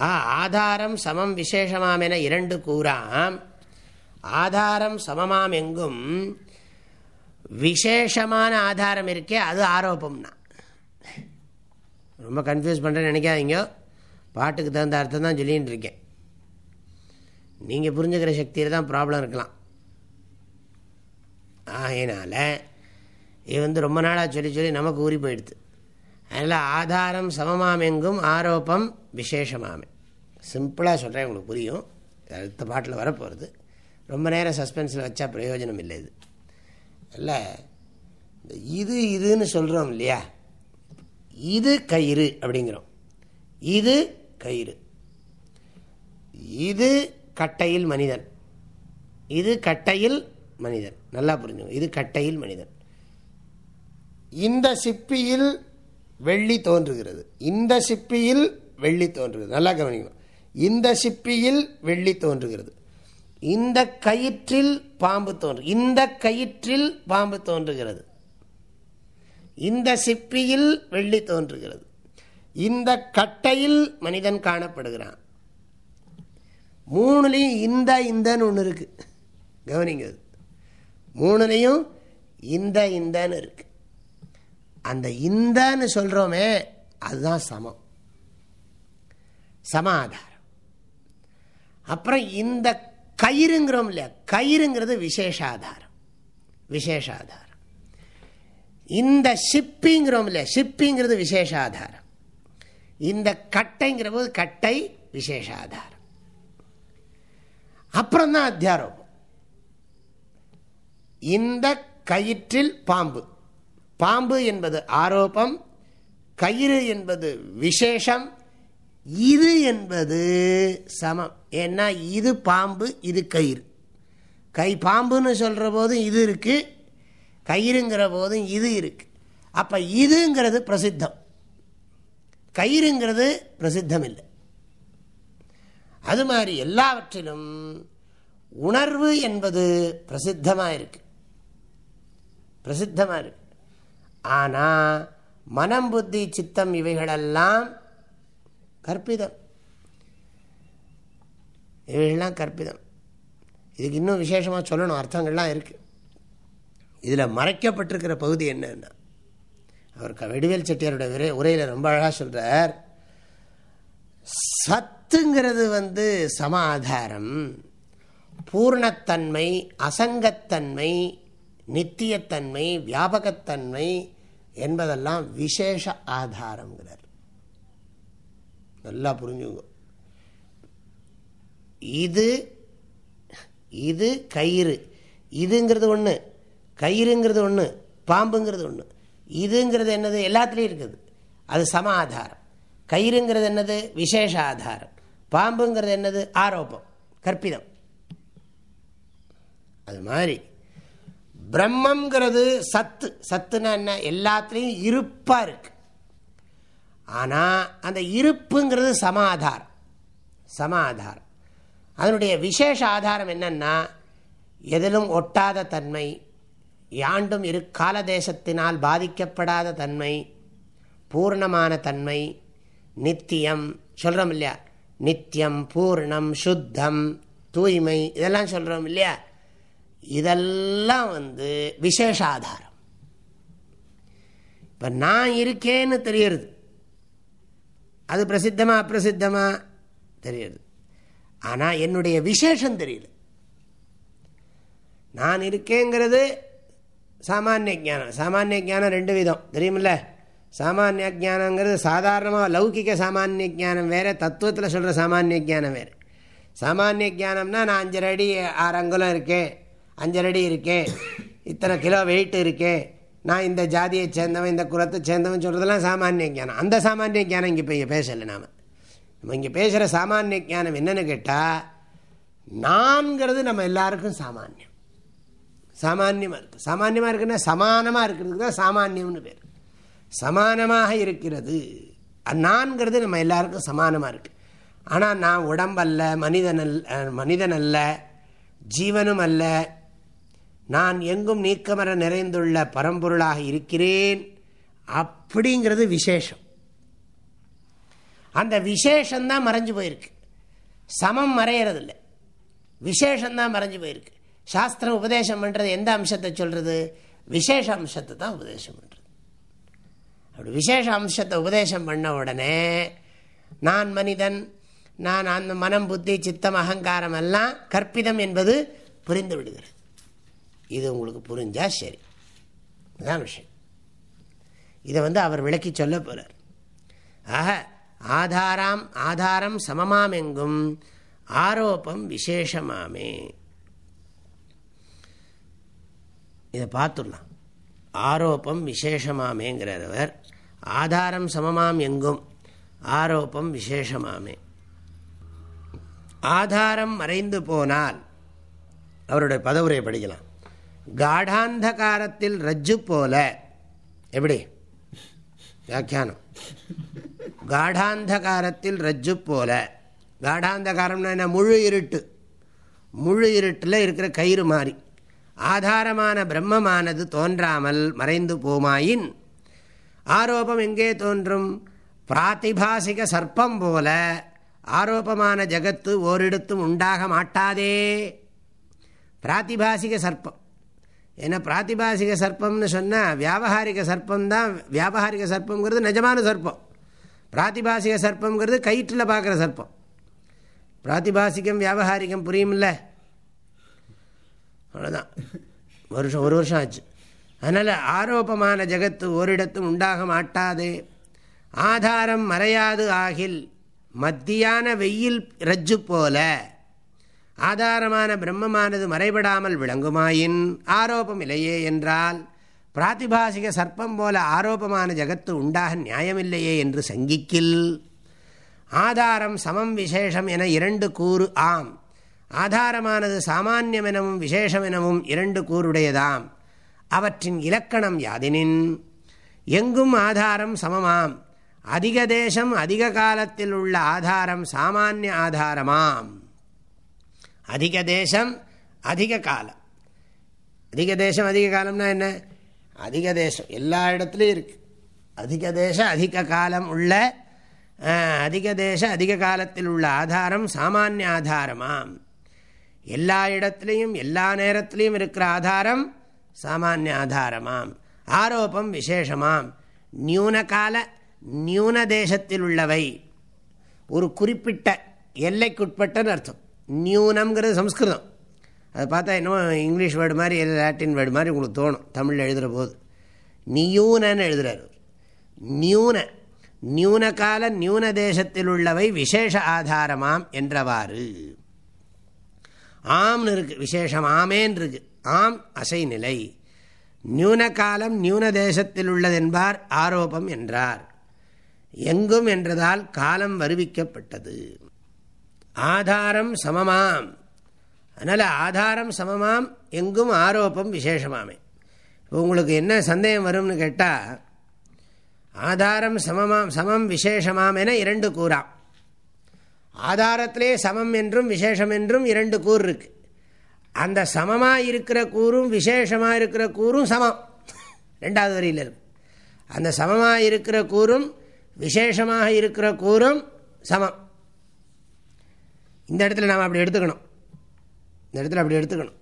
Speaker 1: ஆ ஆதாரம் சமம் விசேஷமாம் இரண்டு கூறாம். ஆதாரம் சமமாம் எங்கும் விசேஷமான ஆதாரம் இருக்கே அது ஆரோப்பம்னா ரொம்ப கன்ஃபியூஸ் பண்ணுறேன்னு நினைக்காதீங்க. பாட்டுக்கு தகுந்த அர்த்தம் தான் சொல்லின்னு இருக்கேன். நீங்கள் புரிஞ்சுக்கிற சக்தியில் தான் ப்ராப்ளம் இருக்கலாம். ஆகையினால் இது வந்து ரொம்ப நாளாக சொல்லி சொல்லி நமக்கு ஊறி போயிடுது. அதனால் ஆதாரம் சமமாம் எங்கும் ஆரோப்பம் விசேஷமாமே. சிம்பிளாக சொல்கிறேன் உங்களுக்கு புரியும். அடுத்த பாட்டில் வரப்போகிறது ரொம்ப நேரம் சஸ்பென்ஸில் வச்சா பிரயோஜனம் இல்லை இது. இல்லை இது இதுன்னு சொல்கிறோம் இல்லையா? இது கயிறு அப்படிங்கிறோம். இது கயிறு. இது கட்டையில் மனிதன். இது கட்டையில் மனிதன். நல்லா புரிஞ்சுங்க. இது கட்டையில் மனிதன். இந்த சிப்பியில் வெள்ளி தோன்றுகிறது. இந்த சிப்பியில் வெள்ளி தோன்றுகிறது. நல்லா கவனிக்கணும் இந்த சிப்பியில் வெள்ளி தோன்றுகிறது. இந்த கயிற்றில் பாம்பு தோன்று இந்த கயிற்றில் பாம்பு தோன்றுகிறது. இந்த சிப்பியில் வெள்ளி தோன்றுகிறது. இந்த கட்டையில் மனிதன் காணப்படுகிறான். மூணுலேயும் இந்த இந்தன்னு ஒன்று இருக்கு. கவனிங்க. மூணுலேயும் இந்த இந்தன்னு இருக்கு. அந்த இந்தன்னு சொல்கிறோமே அதுதான் சமம். சமாதாரம். அப்புறம் இந்த கயிறுங்கிறோம் இல்லையா? கயிறுங்கிறது விசேஷாதாரம். விசேஷாதாரம். இந்த ஷிப்பிங்கிறோம் இல்லையா? ஷிப்பிங்கிறது விசேஷாதாரம். இந்த கட்டைங்கிற போது கட்டை விசேஷாதாரம். அப்புறம் தான் அத்தியாரோபம். இந்த கயிற்றில் பாம்பு. பாம்பு என்பது ஆரோபம் கயிறு என்பது விசேஷம் இது என்பது சமம். ஏன்னா இது பாம்பு இது கயிறு. கை பாம்புன்னு சொல்கிற போதும் இது இருக்குது கயிறுங்கிற போதும் இது இருக்குது அப்போ இதுங்கிறது பிரசித்தம். கயிறுங்கிறது பிரசித்தம் இல்லை அது மாதிரி எல்லாவற்றிலும் உணர்வு என்பது பிரசித்தமாக இருக்கு. பிரசித்தமாக இருக்கு. ஆனால் மனம் புத்தி சித்தம் இவைகளெல்லாம் கற்பிதம். இவைகள்லாம் கற்பிதம். இதுக்கு இன்னும் விசேஷமாக சொல்லணும். அர்த்தங்கள்லாம் இருக்குது இதில் மறைக்கப்பட்டிருக்கிற பகுதி என்னன்னா அவர் க- வெடிவேல் செட்டியாரோட உரை உரையில் ரொம்ப அழகாக சொல்கிறார் சத்துங்கிறது வந்து சமாதாரம் பூர்ணத்தன்மை அசங்கத்தன்மை நித்தியத்தன்மை வியாபகத்தன்மை என்பதெல்லாம் விசேஷ ஆதாரங்கிறார் நல்லா புரிஞ்சுங்க இது இது கயிறு. இதுங்கிறது ஒன்று கயிறுங்கிறது ஒன்று பாம்புங்கிறது ஒன்று இதுங்கிறது என்னது? எல்லாத்துலேயும் இருக்குது. அது சம ஆதாரம். கயிறுங்கிறது என்னது? விசேஷ ஆதாரம். பாம்புங்கிறது என்னது? ஆரோபம் கற்பிதம். அது மாதிரி. பிரம்மங்கிறது சத்து. சத்துனா என்ன? எல்லாத்துலேயும் இருப்பாக இருக்கு. ஆனால் அந்த இருப்புங்கிறது சமாதாரம் சமாதாரம் அதனுடைய விசேஷ ஆதாரம் என்னன்னா எதிலும் ஒட்டாத தன்மை யாண்டும் இரு காலதேசத்தினால் பாதிக்கப்படாத தன்மை பூர்ணமான தன்மை நித்தியம் சொல்கிறோம் இல்லையா நித்தியம் பூர்ணம் சுத்தம் தூய்மை இதெல்லாம் சொல்கிறோம் இல்லையா இதெல்லாம் வந்து விசேஷ ஆதாரம் இப்போ நான் இருக்கேன்னு தெரியறது அது பிரசித்தமா அப்பிரசித்தமா தெரியுது ஆனால் என்னுடைய விசேஷம் தெரியல நான் இருக்கேங்கிறது சாமானிய ஜானம் சாமானிய ஜானம் ரெண்டு விதம். தெரியுமில்ல? சாமானிய ஜானங்கிறது சாதாரணமாக லௌகிக சாமானிய ஜானம் வேறு தத்துவத்தில் சொல்கிற சாமானிய ஜானம் வேறு. சாமானிய ஜானம்னா நான் அஞ்சரை அடி ஆறு அங்குலம் இருக்கேன் அஞ்சரை அடி இருக்கேன் இத்தனை கிலோ வெயிட் இருக்கேன் நான் இந்த ஜாதியை சேர்ந்தவன் இந்த குலத்தை சேர்ந்தவன் சொல்கிறதெல்லாம் சாமானிய ஜானம் அந்த சாமானிய ஜானம் இங்கே இப்போ இங்கே பேசலை நாம். நம்ம இங்கே பேசுகிற சாமானிய ஜானம் என்னென்னு கேட்டால் நான்கிறது நம்ம எல்லாருக்கும் சாமானியம். சாமானியமாக இருக்குது சாமானியமாக இருக்குன்னா சமானமாக இருக்கிறதுக்கு தான் சாமானியம்னு பேர். சமானமாக இருக்கிறது. நான்கிறது நம்ம எல்லாருக்கும் சமானமாக இருக்குது ஆனால் நான் உடம்பல்ல மனிதன் அல்ல மனிதன் அல்ல ஜீவனும் அல்ல. நான் எங்கும் நீக்கமர நிறைந்துள்ள பரம்பொருளாக இருக்கிறேன். அப்படிங்கிறது விசேஷம். அந்த விசேஷந்தான் மறைஞ்சு போயிருக்கு. சமம் மறையறதில்லை. விசேஷந்தான் மறைஞ்சு போயிருக்கு. சாஸ்திரம் உபதேசம் பண்ணுறது எந்த அம்சத்தை சொல்கிறது விசேஷ அம்சத்தை தான் உபதேசம் பண்ணுறது அப்படி விசேஷ அம்சத்தை உபதேசம் பண்ண உடனே நான் மனிதன் நான் அந்த மனம் புத்தி சித்தம் அகங்காரம் எல்லாம் கற்பிதம் என்பது புரிந்து விடுகிறது. இது உங்களுக்கு புரிஞ்சா சரி. இதுதான் விஷயம். இதை வந்து அவர் விளக்கி சொல்ல போகிறார் ஆக ஆதாராம் ஆதாரம் சமமாம் எங்கும் ஆரோப்பம் விசேஷமாமே. இதை பார்த்துடலாம். ஆரோப்பம் விசேஷமாமேங்கிறவர் ஆதாரம் சமமாம் எங்கும் ஆரோப்பம் விசேஷமாமே. ஆதாரம் மறைந்து போனால் அவருடைய பதவுரையை படிக்கலாம். காடாந்தகாரத்தில் ரஜ்ஜு போல எப்படி? வியாக்கியானம். காடாந்தகாரத்தில் ரஜ்ஜு போல காடாந்தகாரம்னா என்ன? முழு இருட்டு. முழு இருட்டில் இருக்கிற கயிறு மாதிரி ஆதாரமான பிரம்மமானது தோன்றாமல் மறைந்து போமாயின். ஆரோபம் எங்கே தோன்றும்? பிராத்திபாசிக சர்ப்பம் போல ஆரோபமான ஜகத்து ஓரிடத்தும் உண்டாக மாட்டாதே. பிராத்திபாசிக சர்ப்பம். ஏன்னா பிராத்திபாசிக சர்ப்பம்னு சொன்னால் வியாபகாரிக சர்ப்பம் தான் வியாபகாரிக சர்ப்பங்கிறது நிஜமான சர்ப்பம். பிராத்திபாசிக சர்ப்பங்கிறது கயிற்றில் பார்க்குற சர்ப்பம். பிராத்திபாசிகம் வியாபகாரிகம் புரியுமில்ல அவ்வளோதான் வருஷம் ஒரு வருஷம் ஆச்சு. அதனால் ஆரோப்பமான ஜகத்து ஓரிடத்தும் உண்டாக மாட்டாதே. ஆதாரம் மறையாது ஆகில் மத்தியான வெயில் ரஜ்ஜு போல ஆதாரமான பிரம்மமானது மறைபடாமல் விளங்குமாயின் ஆரோப்பம் இல்லையே என்றால் பிராத்திபாசிக சர்ப்பம் போல ஆரோபமான ஜகத்து உண்டாக நியாயமில்லையே என்று சங்கிக்கில். ஆதாரம் சமம் விசேஷம் என இரண்டு கூறு ஆம். ஆதாரமானது சாமானியம் எனவும் விசேஷம் எனவும் இரண்டு கூறுடையதாம். அவற்றின் இலக்கணம் யாதினின்? எங்கும் ஆதாரம் சமமாம். அதிக தேசம் அதிக காலத்தில் உள்ள ஆதாரம் சாமானிய ஆதாரமாம். அதிக தேசம் அதிக காலம். அதிக தேசம் அதிக காலம்னா என்ன? அதிக தேசம். எல்லா இடத்துலையும் இருக்கு. அதிக தேசம் அதிக காலம் உள்ள அதிக தேச அதிக காலத்தில் உள்ள ஆதாரம் சாமானிய ஆதாரமாம். எல்லா இடத்துலையும் எல்லா நேரத்திலையும் இருக்கிற ஆதாரம் சாமானிய ஆதாரமாம். ஆரோப்பம் விசேஷமாம். நியூனகால நியூன தேசத்தில் உள்ளவை. ஒரு குறிப்பிட்ட எல்லைக்குட்பட்டன்னு அர்த்தம். நியூனம்ங்கிறது சம்ஸ்கிருதம். அதை பார்த்தா இன்னும் இங்கிலீஷ் வேர்டு மாதிரி லாட்டின் வேர்டு மாதிரி உங்களுக்கு தோணும். தமிழில் எழுதுகிற போது. நியூனன்னு எழுதுகிறார் நியூன நியூனகால நியூன தேசத்தில் உள்ளவை விசேஷ ஆதாரமாம் என்றவாறு. ஆம்னு இருக்கு விசேஷம் ஆமேன் இருக்கு ஆம் அசை நிலை நியூன காலம் நியூன தேசத்தில் உள்ளதென்பார் ஆரோபம் என்றார். எங்கும் என்றதால் காலம் வருவிக்கப்பட்டது. ஆதாரம் சமமாம். அதனால் ஆதாரம் சமமாம் எங்கும் ஆரோப்பம் விசேஷமாமே. இப்போ உங்களுக்கு என்ன சந்தேகம் வரும்னு கேட்டால் ஆதாரம் சமமாம் சமம் விசேஷமாம் என இரண்டு கூறாம். ஆதாரத்திலே சமம் என்றும் விசேஷம் என்றும் இரண்டு கூறு இருக்கு. அந்த சமமாக இருக்கிற கூறும் விசேஷமாக இருக்கிற கூறும் சமம். ரெண்டாவது வரியில் இருக்கு. அந்த சமமாக இருக்கிற கூறும் விசேஷமாக இருக்கிற கூறும் சமம். இந்த இடத்துல நாம் அப்படி எடுத்துக்கணும். இந்த இடத்துல அப்படி எடுத்துக்கணும்.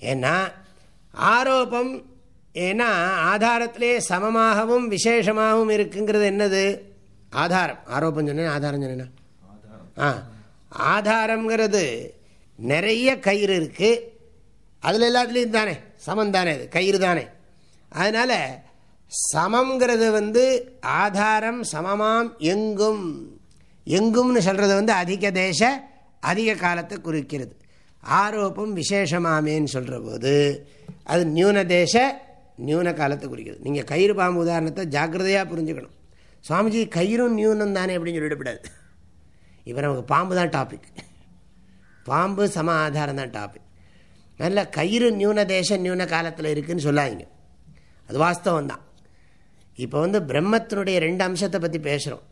Speaker 1: ஏன்னா ஆரோப்பம் ஏன்னா ஆதாரத்திலே சமமாகவும் விசேஷமாகவும் இருக்குங்கிறது என்னது? ஆதாரம். ஆரோப்பம் சொன்னேன் ஆதாரம் சொன்னேன்னா? ஆ ஆதாரங்கிறது நிறைய கயிறு இருக்குது அதில் எல்லாத்துலேயும் தானே சமம் தானே அது கயிறு தானே. அதனால் சமங்கிறது வந்து ஆதாரம் சமமாம் எங்கும். எங்கும்னு சொல்கிறது வந்து அதிக தேச அதிக காலத்தை குறிக்கிறது. ஆரோப்பம் விசேஷமாமேன்னு சொல்கிற போது அது நியூன தேச நியூன காலத்தை குறிக்கிறது. நீங்கள் கயிறு பாம்பு உதாரணத்தை ஜாக்கிரதையாக புரிஞ்சுக்கணும். சுவாமிஜி கயிறும் நியூனம் தானே அப்படின்னு சொல்லிவிடக்கூடாது இப்போ நமக்கு பாம்பு தான் டாபிக் பாம்பு சம ஆதாரம் தான் டாபிக் நல்ல கயிறு நியூன தேச நியூன காலத்தில் இருக்குதுன்னு சொல்லாதீங்க. அது வாஸ்தவம் தான். இப்போ வந்து பிரம்மத்தினுடைய ரெண்டு அம்சத்தை பற்றி பேசுகிறோம்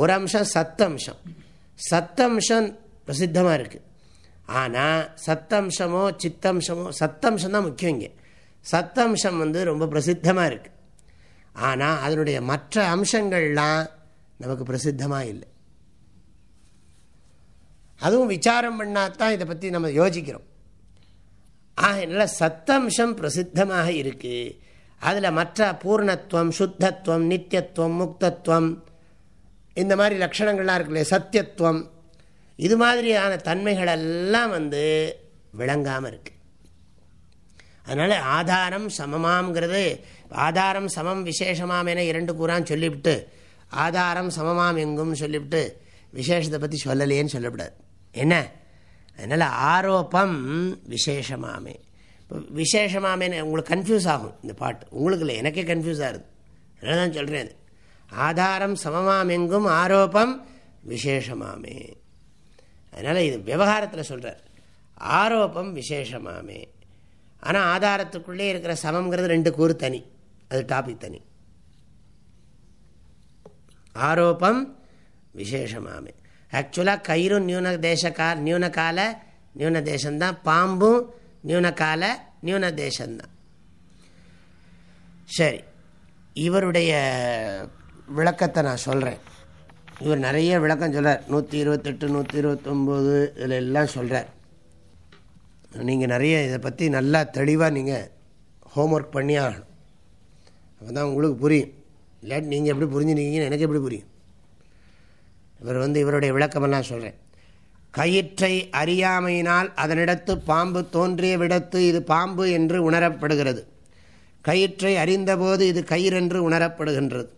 Speaker 1: ஒரு அம்சம் சத்தம்சம் சத்தம்சம் பிரசித்தமாக இருக்குது ஆனால் சத்தம்சமோ சித்தம்சமோ சத்தம்சம் தான் முக்கியம் இங்கே. சத்தம்சம் வந்து ரொம்ப பிரசித்தமாக இருக்குது ஆனால் அதனுடைய மற்ற அம்சங்கள்லாம் நமக்கு பிரசித்தமாக இல்லை. அதுவும் விசாரம் பண்ணாதான் இதை பற்றி நம்ம யோசிக்கிறோம். ஆக சத்தம்சம் பிரசித்தமாக இருக்குது அதில் மற்ற பூர்ணத்துவம் சுத்தத்துவம் நித்தியத்துவம் முக்தத்துவம் இந்த மாதிரி லட்சணங்கள்லாம் இருக்குல்ல சத்தியத்துவம் இது மாதிரியான தன்மைகள் எல்லாம் வந்து விளங்காமல் இருக்கு. அதனால் ஆதாரம் சமமாம்ங்கிறது ஆதாரம் சமம் விசேஷமாம் என இரண்டு கூறான் சொல்லிவிட்டு ஆதாரம் சமமாம் எங்கும் சொல்லிவிட்டு விசேஷத்தை பற்றி சொல்லலையேன்னு சொல்லப்படாது. என்ன? அதனால் ஆரோப்பம் விசேஷமாமே. இப்போ விசேஷமாமேன்னு உங்களுக்கு கன்ஃபியூஸ் ஆகும் இந்த பாட்டு. உங்களுக்கு இல்லை எனக்கே கன்ஃபியூஸ் ஆகுது. அதனால தான் சொல்கிறேன் அது. ஆதாரம் சமமாம் எங்கும் ஆரோப்பம் விசேஷமாமே. அதனால் இது விவகாரத்தில் சொல்கிறார் ஆரோப்பம் விசேஷமாமே. ஆனால் ஆதாரத்துக்குள்ளே இருக்கிற சமங்கிறது ரெண்டு கூறு தனி. அது டாபிக் தனி. ஆரோப்பம் விசேஷமாமே. ஆக்சுவலாக கயிறும் நியூன தேச கா நியூன கால நியூன தேசம்தான். பாம்பும் நியூனகால நியூன தேசம்தான். சரி. இவருடைய விளக்கத்தை நான் சொல்கிறேன் இவர் நிறைய விளக்கம் சொல்கிறார் நூற்றி இருபத்தெட்டு நூற்றி இருபத்தொம்போது இதில் எல்லாம் சொல்கிறார் நீங்கள் நிறைய இதை பற்றி நல்லா தெளிவாக நீங்கள் ஹோம்ஒர்க் பண்ணி ஆகணும். அப்போ தான் உங்களுக்கு புரியும். இல்லாட்டி நீங்கள் எப்படி புரிஞ்சுருக்கீங்கன்னு எனக்கு எப்படி புரியும்? இவர் வந்து இவருடைய விளக்கமெல்லாம் சொல்கிறேன் கயிற்றை அறியாமையினால் அதனிடத்து பாம்பு தோன்றிய விடத்து இது பாம்பு என்று உணரப்படுகிறது. கயிற்றை அறிந்தபோது இது கயிறென்று உணரப்படுகின்றது.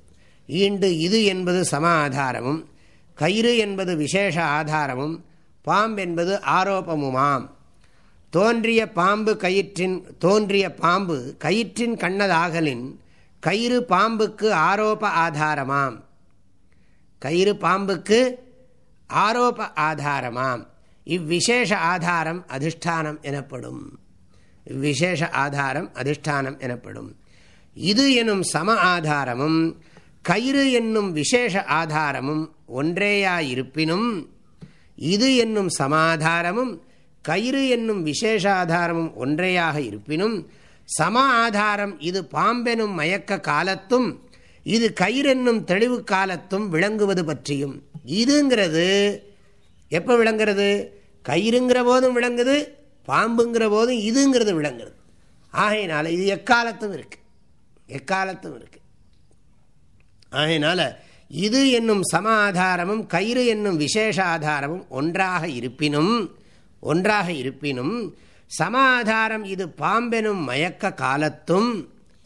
Speaker 1: ஈண்டு இது என்பது சம ஆதாரமும் கயிறு என்பது விசேஷ ஆதாரமும் பாம்பு என்பது ஆரோபமுமாம். தோன்றிய பாம்பு கயிற்றின் தோன்றிய பாம்பு கயிற்றின் கண்ணதாகலின் கயிறு பாம்புக்கு ஆரோப ஆதாரமாம். கயிறு பாம்புக்கு ஆரோப ஆதாரமாம். இவ்விசேஷ ஆதாரம் அதிஷ்டானம் எனப்படும். இவ்விசேஷ ஆதாரம் அதிஷ்டானம் எனப்படும். இது எனும் சம ஆதாரமும் கயிறு என்னும் விசேஷ ஆதாரமும் ஒன்றேயாயிருப்பினும் இது என்னும் சமாதாரமும் கயிறு என்னும் விசேஷ ஆதாரமும் ஒன்றையாக இருப்பினும் சம ஆதாரம் இது பாம்பெனும் மயக்க காலத்தும் இது கயிறென்னும் தெளிவு காலத்தும் விளங்குவது பற்றியும். இதுங்கிறது எப்போ விளங்குறது? கயிறுங்கிற போதும் விளங்குது பாம்புங்கிற போதும் இதுங்கிறது விளங்குறது ஆகையினால இது எக்காலத்தும் இருக்குது எக்காலத்தும் இருக்குது ஆகையினால இது என்னும் சம ஆதாரமும் கயிறு என்னும் விசேஷ ஆதாரமும் ஒன்றாக இருப்பினும் ஒன்றாக இருப்பினும் சமாதாரம் இது பாம்பெனும் மயக்க காலத்தும்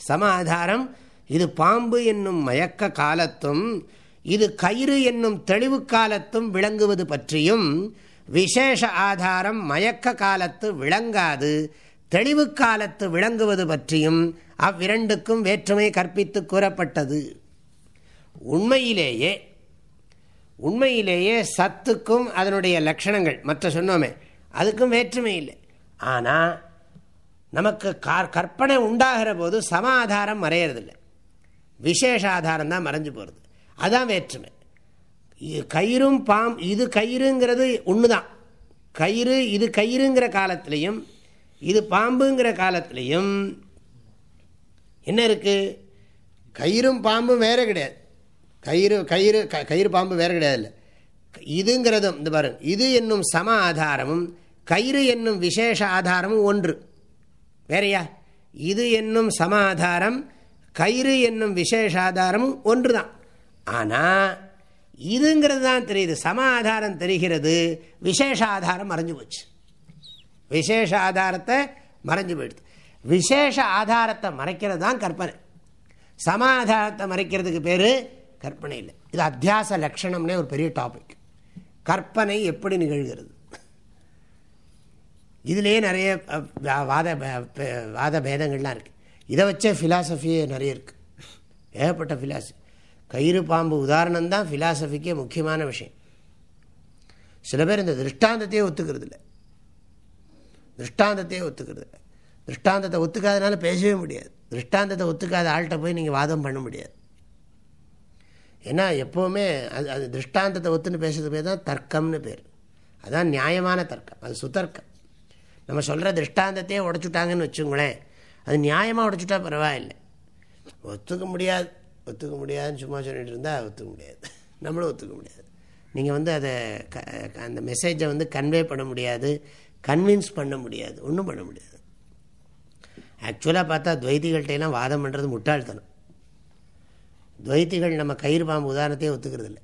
Speaker 1: சமாதாரம் இது பாம்பு என்னும் மயக்க காலத்தும் இது கயிறு என்னும் தெளிவு காலத்தும் விளங்குவது பற்றியும் விசேஷ ஆதாரம் மயக்க காலத்து விளங்காது தெளிவு காலத்து விளங்குவது பற்றியும் அவ்விரண்டுக்கும் வேற்றுமை கற்பித்து கூறப்பட்டது. உண்மையிலேயே உண்மையிலேயே சத்துக்கும் அதனுடைய லட்சணங்கள் மற்ற சொன்னோமே அதுக்கும் வேற்றுமை இல்லை. ஆனால் நமக்கு கற்பனை உண்டாகிற போது சமாதாரம் மறையறதில்லை. விசேஷ ஆதாரம் தான் மறைஞ்சு போகிறது அதுதான் வேற்றுமை. கயிறும் பாம் இது கயிறுங்கிறது ஒன்று தான் கயிறு இது கயிறுங்கிற காலத்திலையும் இது பாம்புங்கிற காலத்திலையும் என்ன இருக்குது கயிறும் பாம்பும் வேறு கிடையாது. கயிறு கயிறு க கயிறு பாம்பு வேறு கிடையாது இல்லை இதுங்கிறதும் இந்த பாருங்க இது என்னும் சம ஆதாரமும் கயிறு என்னும் விசேஷ ஆதாரமும் ஒன்று. வேறையா? இது என்னும் சம ஆதாரம் கயிறு என்னும் விசேஷாதாரமும் ஒன்று தான் ஆனால் இதுங்கிறது தான் தெரியுது. சம ஆதாரம் தெரிகிறது. விசேஷ ஆதாரம் மறைஞ்சு போச்சு. விசேஷ ஆதாரத்தை மறைஞ்சு போயிடுது. விசேஷ ஆதாரத்தை மறைக்கிறது தான் கற்பனை. சமாதாரத்தை மறைக்கிறதுக்கு பேர் கற்பனை இல்லை. இது அத்தியாச லட்சணம்னே ஒரு பெரிய டாபிக் கற்பனை எப்படி நிகழ்கிறது? இதுலேயே நிறைய வாத வாத பேதங்கள்லாம் இருக்குது இதை வச்சே ஃபிலாசபியே நிறைய இருக்குது ஏகப்பட்ட ஃபிலாசபி கயிறு பாம்பு உதாரணம் தான் ஃபிலாசபிக்கே முக்கியமான விஷயம். சில பேர் இந்த திருஷ்டாந்தத்தையே ஒத்துக்கிறது இல்லை. திருஷ்டாந்தத்தையே ஒத்துக்கிறது இல்லை. திருஷ்டாந்தத்தை ஒத்துக்காதனால பேசவே முடியாது. திருஷ்டாந்தத்தை ஒத்துக்காத ஆள்கிட்ட போய் நீங்கள் வாதம் பண்ண முடியாது. ஏன்னா எப்போவுமே அது அது திருஷ்டாந்தத்தை ஒத்துன்னு பேசுறது பேர் தான் தர்க்கம்னு பேர். அதுதான் நியாயமான தர்க்கம். அது சுதர்க்கம். நம்ம சொல்கிற திருஷ்டாந்தத்தையே உடச்சுட்டாங்கன்னு வச்சுங்களேன் அது நியாயமாக உடைச்சிட்டா பரவாயில்லை. ஒத்துக்க முடியாது. ஒத்துக்க முடியாதுன்னு சும்மா சொல்லிட்டு இருந்தால் ஒத்துக்க முடியாது. நம்மளும் ஒத்துக்க முடியாது. நீங்கள் வந்து அதை க அந்த மெசேஜை வந்து கன்வே பண்ண முடியாது. கன்வின்ஸ் பண்ண முடியாது. ஒன்றும் பண்ண முடியாது. ஆக்சுவலாக பார்த்தா துவைதிகள்கிட்டையெல்லாம் வாதம் பண்ணுறது முட்டாள்தனம். துவைத்திகள் நம்ம கயிறு பாம்பு உதாரணத்தையே ஒத்துக்கிறது இல்லை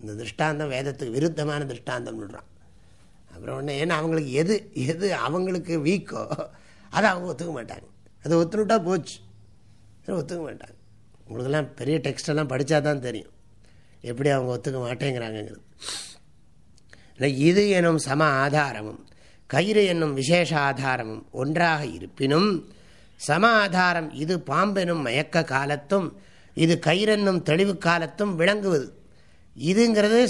Speaker 1: இந்த திருஷ்டாந்தம் வேதத்துக்கு விருத்தமான திருஷ்டாந்தம் விடுறான் அப்புறம் ஒன்று ஏன்னா அவங்களுக்கு எது எது அவங்களுக்கு வீக்கோ அதை அவங்க ஒத்துக்க மாட்டாங்க. அதை ஒத்துனுட்டா போச்சு. ஒத்துக்க மாட்டாங்க. உங்களுக்கெல்லாம் பெரிய டெக்ஸ்டெல்லாம் படித்தா தான் தெரியும். எப்படி அவங்க ஒத்துக்க மாட்டேங்கிறாங்கங்கிறது. இல்லை இது எனும் சம ஆதாரமும் கயிறு என்னும் விசேஷ ஆதாரமும் ஒன்றாக இருப்பினும் சம ஆதாரம் இது பாம்பெனும் மயக்க காலத்தும் இது கயிறென்னும் தெளிவு காலத்தும் விளங்குவது. இதுங்கிறது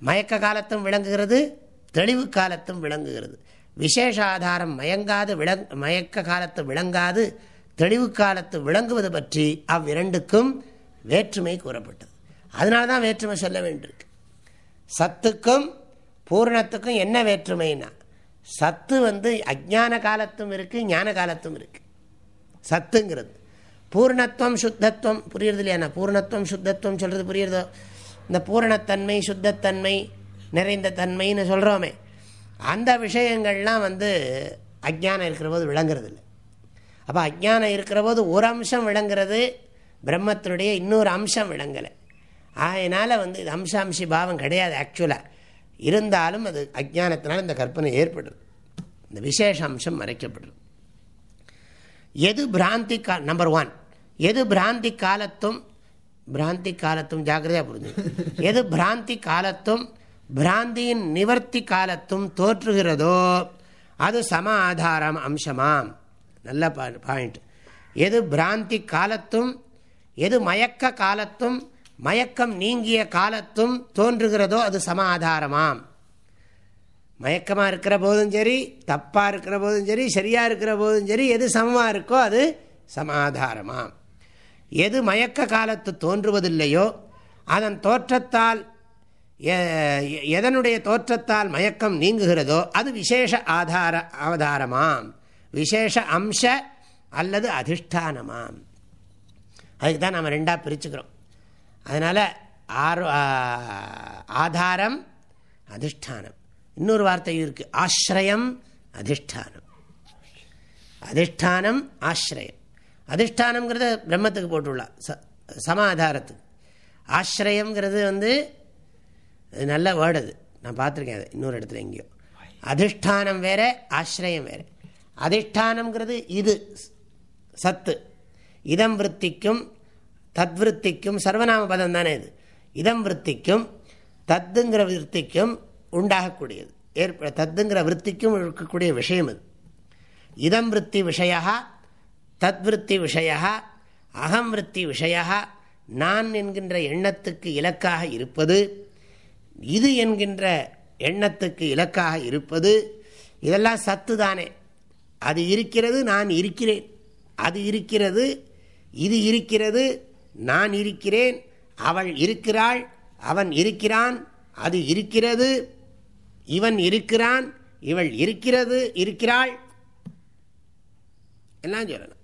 Speaker 1: மயக்க காலத்தும் விளங்குகிறது தெளிவு காலத்தும் விளங்குகிறது. விசேஷ ஆதாரம் மயங்காது விளங் மயக்க காலத்து விளங்காது தெளிவு காலத்து விளங்குவது பற்றி அவ்விரண்டுக்கும் வேற்றுமை கூறப்பட்டது. அதனால தான் வேற்றுமை சொல்ல வேண்டியிருக்கு. சத்துக்கும் பூரணத்துக்கும் என்ன வேற்றுமைன்னா சத்து வந்து அஜான காலத்தும் இருக்குது ஞான காலத்தும் இருக்குது சத்துங்கிறது. பூர்ணத்துவம் சுத்தத்துவம் புரியுறது இல்லையா? பூர்ணத்துவம் சுத்தத்துவம் சொல்கிறது புரியுறதோ? இந்த பூரணத்தன்மை சுத்தத்தன்மை நிறைந்த தன்மைன்னு சொல்கிறோமே அந்த விஷயங்கள்லாம் வந்து அஜானம் இருக்கிற போது விளங்குறது இல்லை அப்போ அஜானம் இருக்கிற போது ஒரு அம்சம் விளங்குறது பிரம்மத்தினுடைய இன்னொரு அம்சம் விளங்கலை. அதனால் வந்து இது அம்சாம்சி பாவம் கிடையாது ஆக்சுவலாக இருந்தாலும் அது அஜானத்தினால் இந்த கற்பனை ஏற்படுது. இந்த விசேஷ அம்சம் மறைக்கப்படுது. எது பிராந்தி கா நம்பர் ஒன் எது பிராந்தி காலத்தும் பிராந்தி காலத்தும் ஜாக்கிரதையாக புரிஞ்சு எது பிராந்தி காலத்தும் பிராந்தியின் நிவர்த்தி காலத்தும் தோற்றுகிறதோ அது சம ஆதாரம் அம்சமாம். நல்ல பாயிண்ட் எது பிராந்தி காலத்தும் எது மயக்க காலத்தும் மயக்கம் நீங்கிய காலத்தும் தோன்றுகிறதோ அது சம ஆதாரமாம் மயக்கமாக இருக்கிற போதும் சரி தப்பாக இருக்கிற போதும் சரி சரியாக இருக்கிற போதும் சரி எது சமமாக இருக்கோ அது சமாதாரமாம். எது மயக்க காலத்து தோன்றுவதில்லையோ அதன் தோற்றத்தால் எதனுடைய தோற்றத்தால் மயக்கம் நீங்குகிறதோ அது விசேஷ ஆதார அவதாரமாம். விசேஷ அம்ச அல்லது அதிஷ்டானமாம். அதுக்கு தான் நம்ம ரெண்டாக பிரிச்சுக்கிறோம். அதனால் ஆர் ஆதாரம் அதிஷ்டானம். இன்னொரு வார்த்தை இருக்குது ஆசிரியம் அதிஷ்டானம். அதிஷ்டானம் ஆசிரியம். அதிஷ்டானங்கிறத பிரம்மத்துக்கு போட்டுள்ளா ச சமாதாரத்துக்கு. ஆசிரியங்கிறது வந்து நல்ல வேர்டு அது. நான் பார்த்துருக்கேன் அது. இன்னொரு இடத்துல எங்கேயோ. அதிஷ்டானம் வேற ஆசிரியம் வேற. அதிஷ்டானம்ங்கிறது இது சத்து. இதம் விற்த்திக்கும் தத்விற்த்திக்கும் சர்வநாம பதம் தானே இது. இதம் விற்த்திக்கும் தத்துங்கிற விற்த்திக்கும் உண்டாகக்கூடியது. ஏற்ப தத்துங்கிற விற்த்திக்கும் இருக்கக்கூடிய விஷயம் அது. இதம் விற்பி விஷயா தத்விருத்தி விஷயா அகம் விற்பி விஷயா நான் என்கின்ற எண்ணத்துக்கு இலக்காக இருப்பது இது என்கின்ற எண்ணத்துக்கு இலக்காக இருப்பது இதெல்லாம் சத்து தானே அது இருக்கிறது நான் இருக்கிறேன். அது இருக்கிறது இது இருக்கிறது நான் இருக்கிறேன். அவள் இருக்கிறாள் அவன் இருக்கிறான் அது இருக்கிறது இவன் இருக்கிறான் இவள் இருக்கிறது இருக்கிறாள். எல்லாம் சொல்லலாம்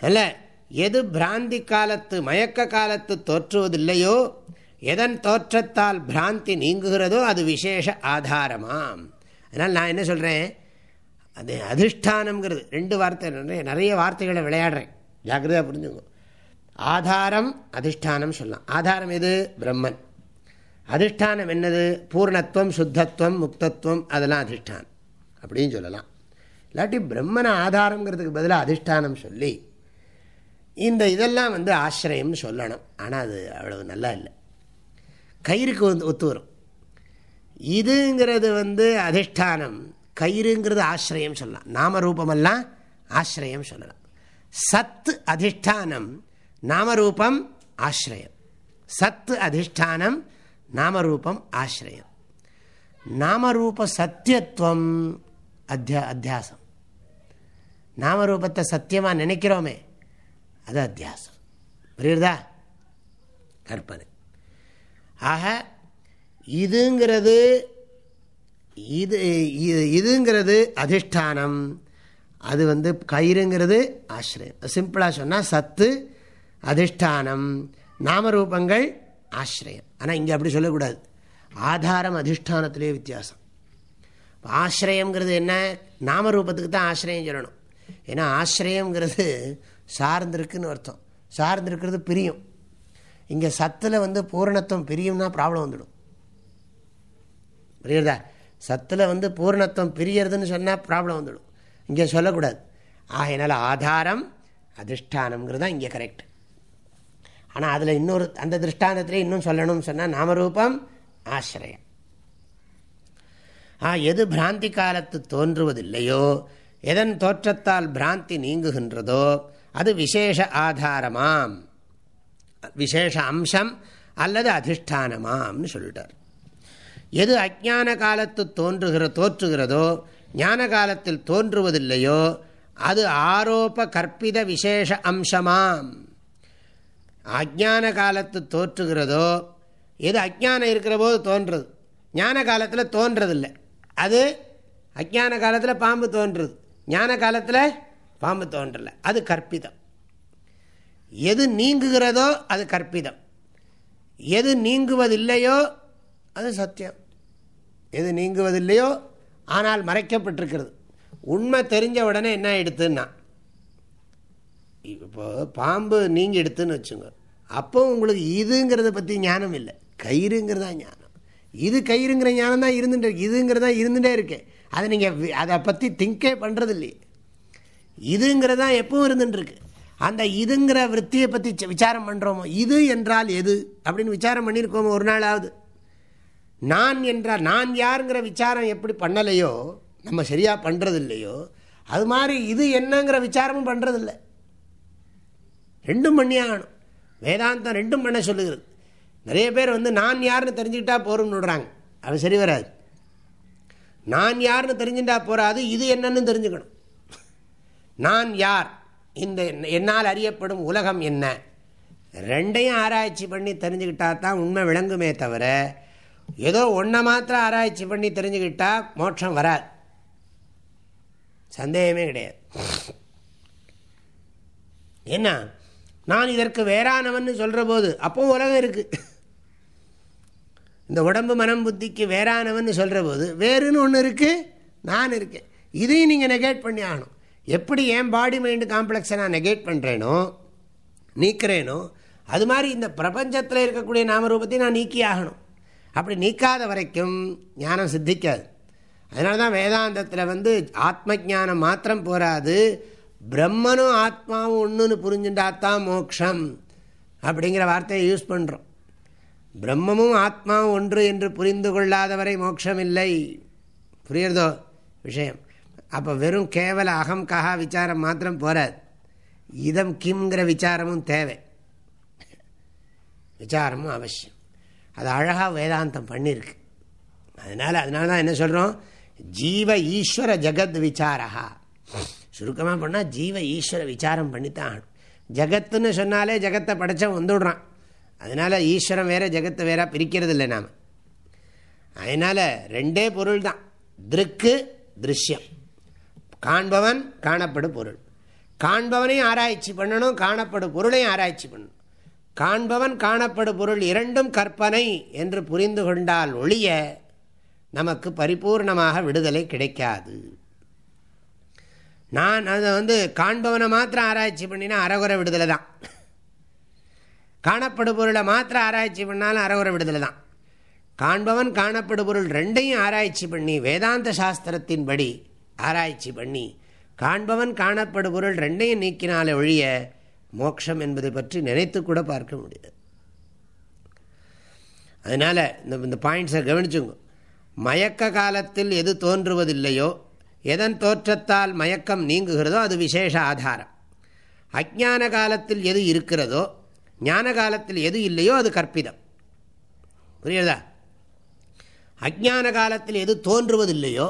Speaker 1: அல்ல எது பிராந்தி காலத்து மயக்க காலத்து தோற்றுவதில்லையோ எதன் தோற்றத்தால் பிராந்தி நீங்குகிறதோ அது விசேஷ ஆதாரமாம். அதனால் நான் என்ன சொல்கிறேன் அது அதிஷ்டானம்ங்கிறது. ரெண்டு வார்த்தை நிறைய வார்த்தைகளை விளையாடுறேன். ஜாக்கிரதையாக புரிஞ்சுங்க ஆதாரம் அதிஷ்டானம் சொல்லலாம். ஆதாரம் எது? பிரம்மன். அதிஷ்டானம் என்னது? பூர்ணத்துவம் சுத்தத்துவம் முக்தத்துவம் அதெல்லாம் அதிஷ்டானம். அப்படின்னு சொல்லலாம். இல்லாட்டி பிரம்மன ஆதாரங்கிறதுக்கு பதிலாக அதிஷ்டானம் சொல்லி இந்த இதெல்லாம் வந்து ஆசிரியம்னு சொல்லணும். ஆனால் அது அவ்வளவு நல்லா இல்லை. கயிறுக்கு வந்து ஒத்து வரும். இதுங்கிறது வந்து அதிஷ்டானம். கயிறுங்கிறது ஆசிரியம் சொல்லலாம். நாமரூபமெல்லாம் ஆசிரியம் சொல்லலாம். சத்து அதிஷ்டானம் நாமரூபம் ஆசிரியம். சத்து அதிஷ்டானம் நாமரூபம் ஆசிரியம். நாமரூப சத்தியத்துவம் அத்தியா அத்தியாசம். நாமரூபத்தை சத்தியமாக நினைக்கிறோமே அது அத்தியாசம். புரியுறதா கற்பனை. ஆக இதுங்கிறது இது இதுங்கிறது அதிஷ்டானம். அது வந்து கயிறுங்கிறது ஆசிரியம் சிம்பிளாக சொன்னால் சத்து அதிஷ்டானம். நாமரூபங்கள் ஆசிரியம் ஆனால் இங்கே அப்படி சொல்லக்கூடாது. ஆதாரம் அதிஷ்டானத்திலே வித்தியாசம். ஆசிரியங்கிறது என்ன? நாமரூபத்துக்கு தான் ஆசிரியம் சொல்லணும். ஏன்னா ஆசிரியங்கிறது சார்ந்திருக்குன்னு அர்த்தம். சார்ந்திருக்கிறது பிரியும். இங்கே சத்தில் வந்து பூரணத்துவம் பிரியும்னா ப்ராப்ளம் வந்துடும். புரியுறதா சத்தில் வந்து பூர்ணத்துவம் பிரியறதுன்னு சொன்னால் ப்ராப்ளம் வந்துடும். இங்கே சொல்லக்கூடாது. ஆகையினால ஆதாரம் அதிஷ்டானம்ங்கிறது தான் இங்கே கரெக்ட் ஆனால் அதில் இன்னொரு அந்த திருஷ்டாந்தத்திலே இன்னும் சொல்லணும்னு சொன்னால் நாமரூபம் ஆசிரியம். ஆ எது பிராந்தி காலத்து தோன்றுவதில்லையோ எதன் தோற்றத்தால் பிராந்தி நீங்குகின்றதோ அது விசேஷ ஆதாரமாம். விசேஷ அம்சம் அல்லது அதிஷ்டானமாம்னு சொல்லிட்டார். எது அஜான காலத்து தோன்றுகிற தோற்றுகிறதோ ஞான காலத்தில் தோன்றுவதில்லையோ அது ஆரோப்ப கற்பித விசேஷ அம்சமாம். அஜான காலத்து தோற்றுகிறதோ எது அஜானம் இருக்கிற போது தோன்றுறது. ஞான காலத்தில் தோன்றதில்லை. அது அஜான காலத்தில் பாம்பு தோன்றுறது ஞான காலத்தில் பாம்பு தோன்றலை. அது கற்பிதம். எது நீங்குகிறதோ அது கற்பிதம். எது நீங்குவதில்லையோ அது சத்தியம். எது நீங்குவதில்லையோ ஆனால் மறைக்கப்பட்டிருக்கிறது. உண்மை தெரிஞ்ச உடனே என்ன எடுத்துன்னா இப்போ பாம்பு நீங்கள் எடுத்துன்னு வச்சுங்க. அப்போ உங்களுக்கு இதுங்கிறத பற்றி ஞானம் இல்லை. கயிறுங்கிறதா ஞானம். இது கயிறுங்கிற ஞானம் தான் இருந்துட்டு இருக்கு. இதுங்கிறதா இருந்துகிட்டே இருக்கு. அதை நீங்கள் அதை பற்றி திங்கே பண்ணுறது இல்லையே இதுங்கிறதா எப்பவும் இருந்துட்டுருக்கு அந்த இதுங்கிற விற்த்தியை பற்றி விசாரம் பண்ணுறோமோ இது என்றால் எது? அப்படின்னு விசாரம் பண்ணியிருக்கோமோ ஒரு நாளாவது. நான் என்றால் நான் யாருங்கிற விசாரம் எப்படி பண்ணலையோ நம்ம சரியாக பண்ணுறது இல்லையோ அது மாதிரி இது என்னங்கிற விசாரமும் பண்ணுறதில்லை ரெண்டும் பண்ணியே ஆகணும். வேதாந்தம் ரெண்டும் பண்ண சொல்லுகிறது. நிறைய பேர் வந்து நான் யாருன்னு தெரிஞ்சுக்கிட்டா போகிறோம்னு விடுறாங்க. அது சரி வராது. நான் யாருன்னு தெரிஞ்சுட்டா போகாது இது என்னன்னு தெரிஞ்சுக்கணும். நான் யார்? இந்த என்னால் அறியப்படும் உலகம் என்ன? ரெண்டையும் ஆராய்ச்சி பண்ணி தெரிஞ்சுக்கிட்டா தான் உண்மை விளங்குமே தவிர ஏதோ ஒன்றை மாத்திரம் ஆராய்ச்சி பண்ணி தெரிஞ்சுக்கிட்டா மோட்சம் வராது. சந்தேகமே கிடையாது. என்ன? நான் இதற்கு வேறானவன் சொல்கிற போது அப்போ உலகம் இருக்குது இந்த உடம்பு மனம் புத்திக்கு வேறானவன் சொல்கிற போது வேறுன்னு ஒன்று இருக்குது நான் இருக்கேன். இதையும் நீங்கள் நெகேட் பண்ணி ஆகணும். எப்படி என் பாடி மைண்டு காம்ப்ளெக்ஸை நான் நெகேட் பண்ணுறேனோ நீக்கிறேனோ அது மாதிரி இந்த பிரபஞ்சத்தில் இருக்கக்கூடிய நாமரூபத்தையும் நான் நீக்கி ஆகணும். அப்படி நீக்காத வரைக்கும் ஞானம் சித்திக்காது. அதனால தான் வேதாந்தத்தில் வந்து ஆத்ம ஜானம் மாத்திரம் போராது பிரம்மனும் ஆத்மாவும் ஒன்றுன்னு புரிஞ்சுட்டாத்தான் மோக்ஷம் அப்படிங்கிற வார்த்தையை யூஸ் பண்ணுறோம் பிரம்மமும் ஆத்மாவும் ஒன்று என்று புரிந்து கொள்ளாதவரை மோட்சம் இல்லை. புரியுறதோ? விஷயம். அப்போ வெறும் கேவல அகம் கஹா விசாரம் மாத்திரம் போகாது இதம் கிம்ங்கிற விசாரமும் தேவை. விசாரமும் அவசியம். அது அழகாக வேதாந்தம் பண்ணியிருக்கு அதனால் அதனால தான் என்ன சொல்கிறோம் ஜீவ ஈஸ்வர ஜெகத் விசாரா சுருக்கமாக பண்ணால் ஜீவ ஈஸ்வர விசாரம் பண்ணித்தான் ஆகணும். ஜகத்துன்னு சொன்னாலே ஜகத்தை படைச்சவன் வந்துவிடுறான் அதனால் ஈஸ்வரம் வேற ஜெகத்தை வேற பிரிக்கிறது இல்லை நாம். அதனால் ரெண்டே பொருள் தான் திருக்கு திருஷ்யம். காண்பவன் காணப்படும் பொருள். காண்பவனையும் ஆராய்ச்சி பண்ணணும் காணப்படும் பொருளையும் ஆராய்ச்சி பண்ணணும். காண்பவன் காணப்படும் பொருள் இரண்டும் கற்பனை என்று புரிந்து கொண்டால் ஒழிய நமக்கு பரிபூர்ணமாக விடுதலை கிடைக்காது. நான் அதை வந்து காண்பவனை மாத்திரம் ஆராய்ச்சி பண்ணினா அறகுறை விடுதலை தான். காணப்படும் பொருளை மாத்திரம் ஆராய்ச்சி பண்ணாலும் அறகுறை விடுதலை தான். காண்பவன் காணப்படும் பொருள் ரெண்டையும் ஆராய்ச்சி பண்ணி வேதாந்த சாஸ்திரத்தின்படி ஆராய்ச்சி பண்ணி காண்பவன் காணப்படும் பொருள் ரெண்டையும் நீக்கினாலே ஒழிய மோட்சம் என்பதை பற்றி நினைத்து கூட பார்க்க முடியாது. அதனால் இந்த இந்த பாயிண்ட்ஸை கவனிச்சுங்க. மயக்க காலத்தில் எது தோன்றுவதில்லையோ எதன் தோற்றத்தால் மயக்கம் நீங்குகிறதோ அது விசேஷ ஆதாரம். அஜான காலத்தில் எது இருக்கிறதோ ஞான காலத்தில் எது இல்லையோ அது கற்பிதம். புரியுதா அஜான காலத்தில் எது தோன்றுவதில்லையோ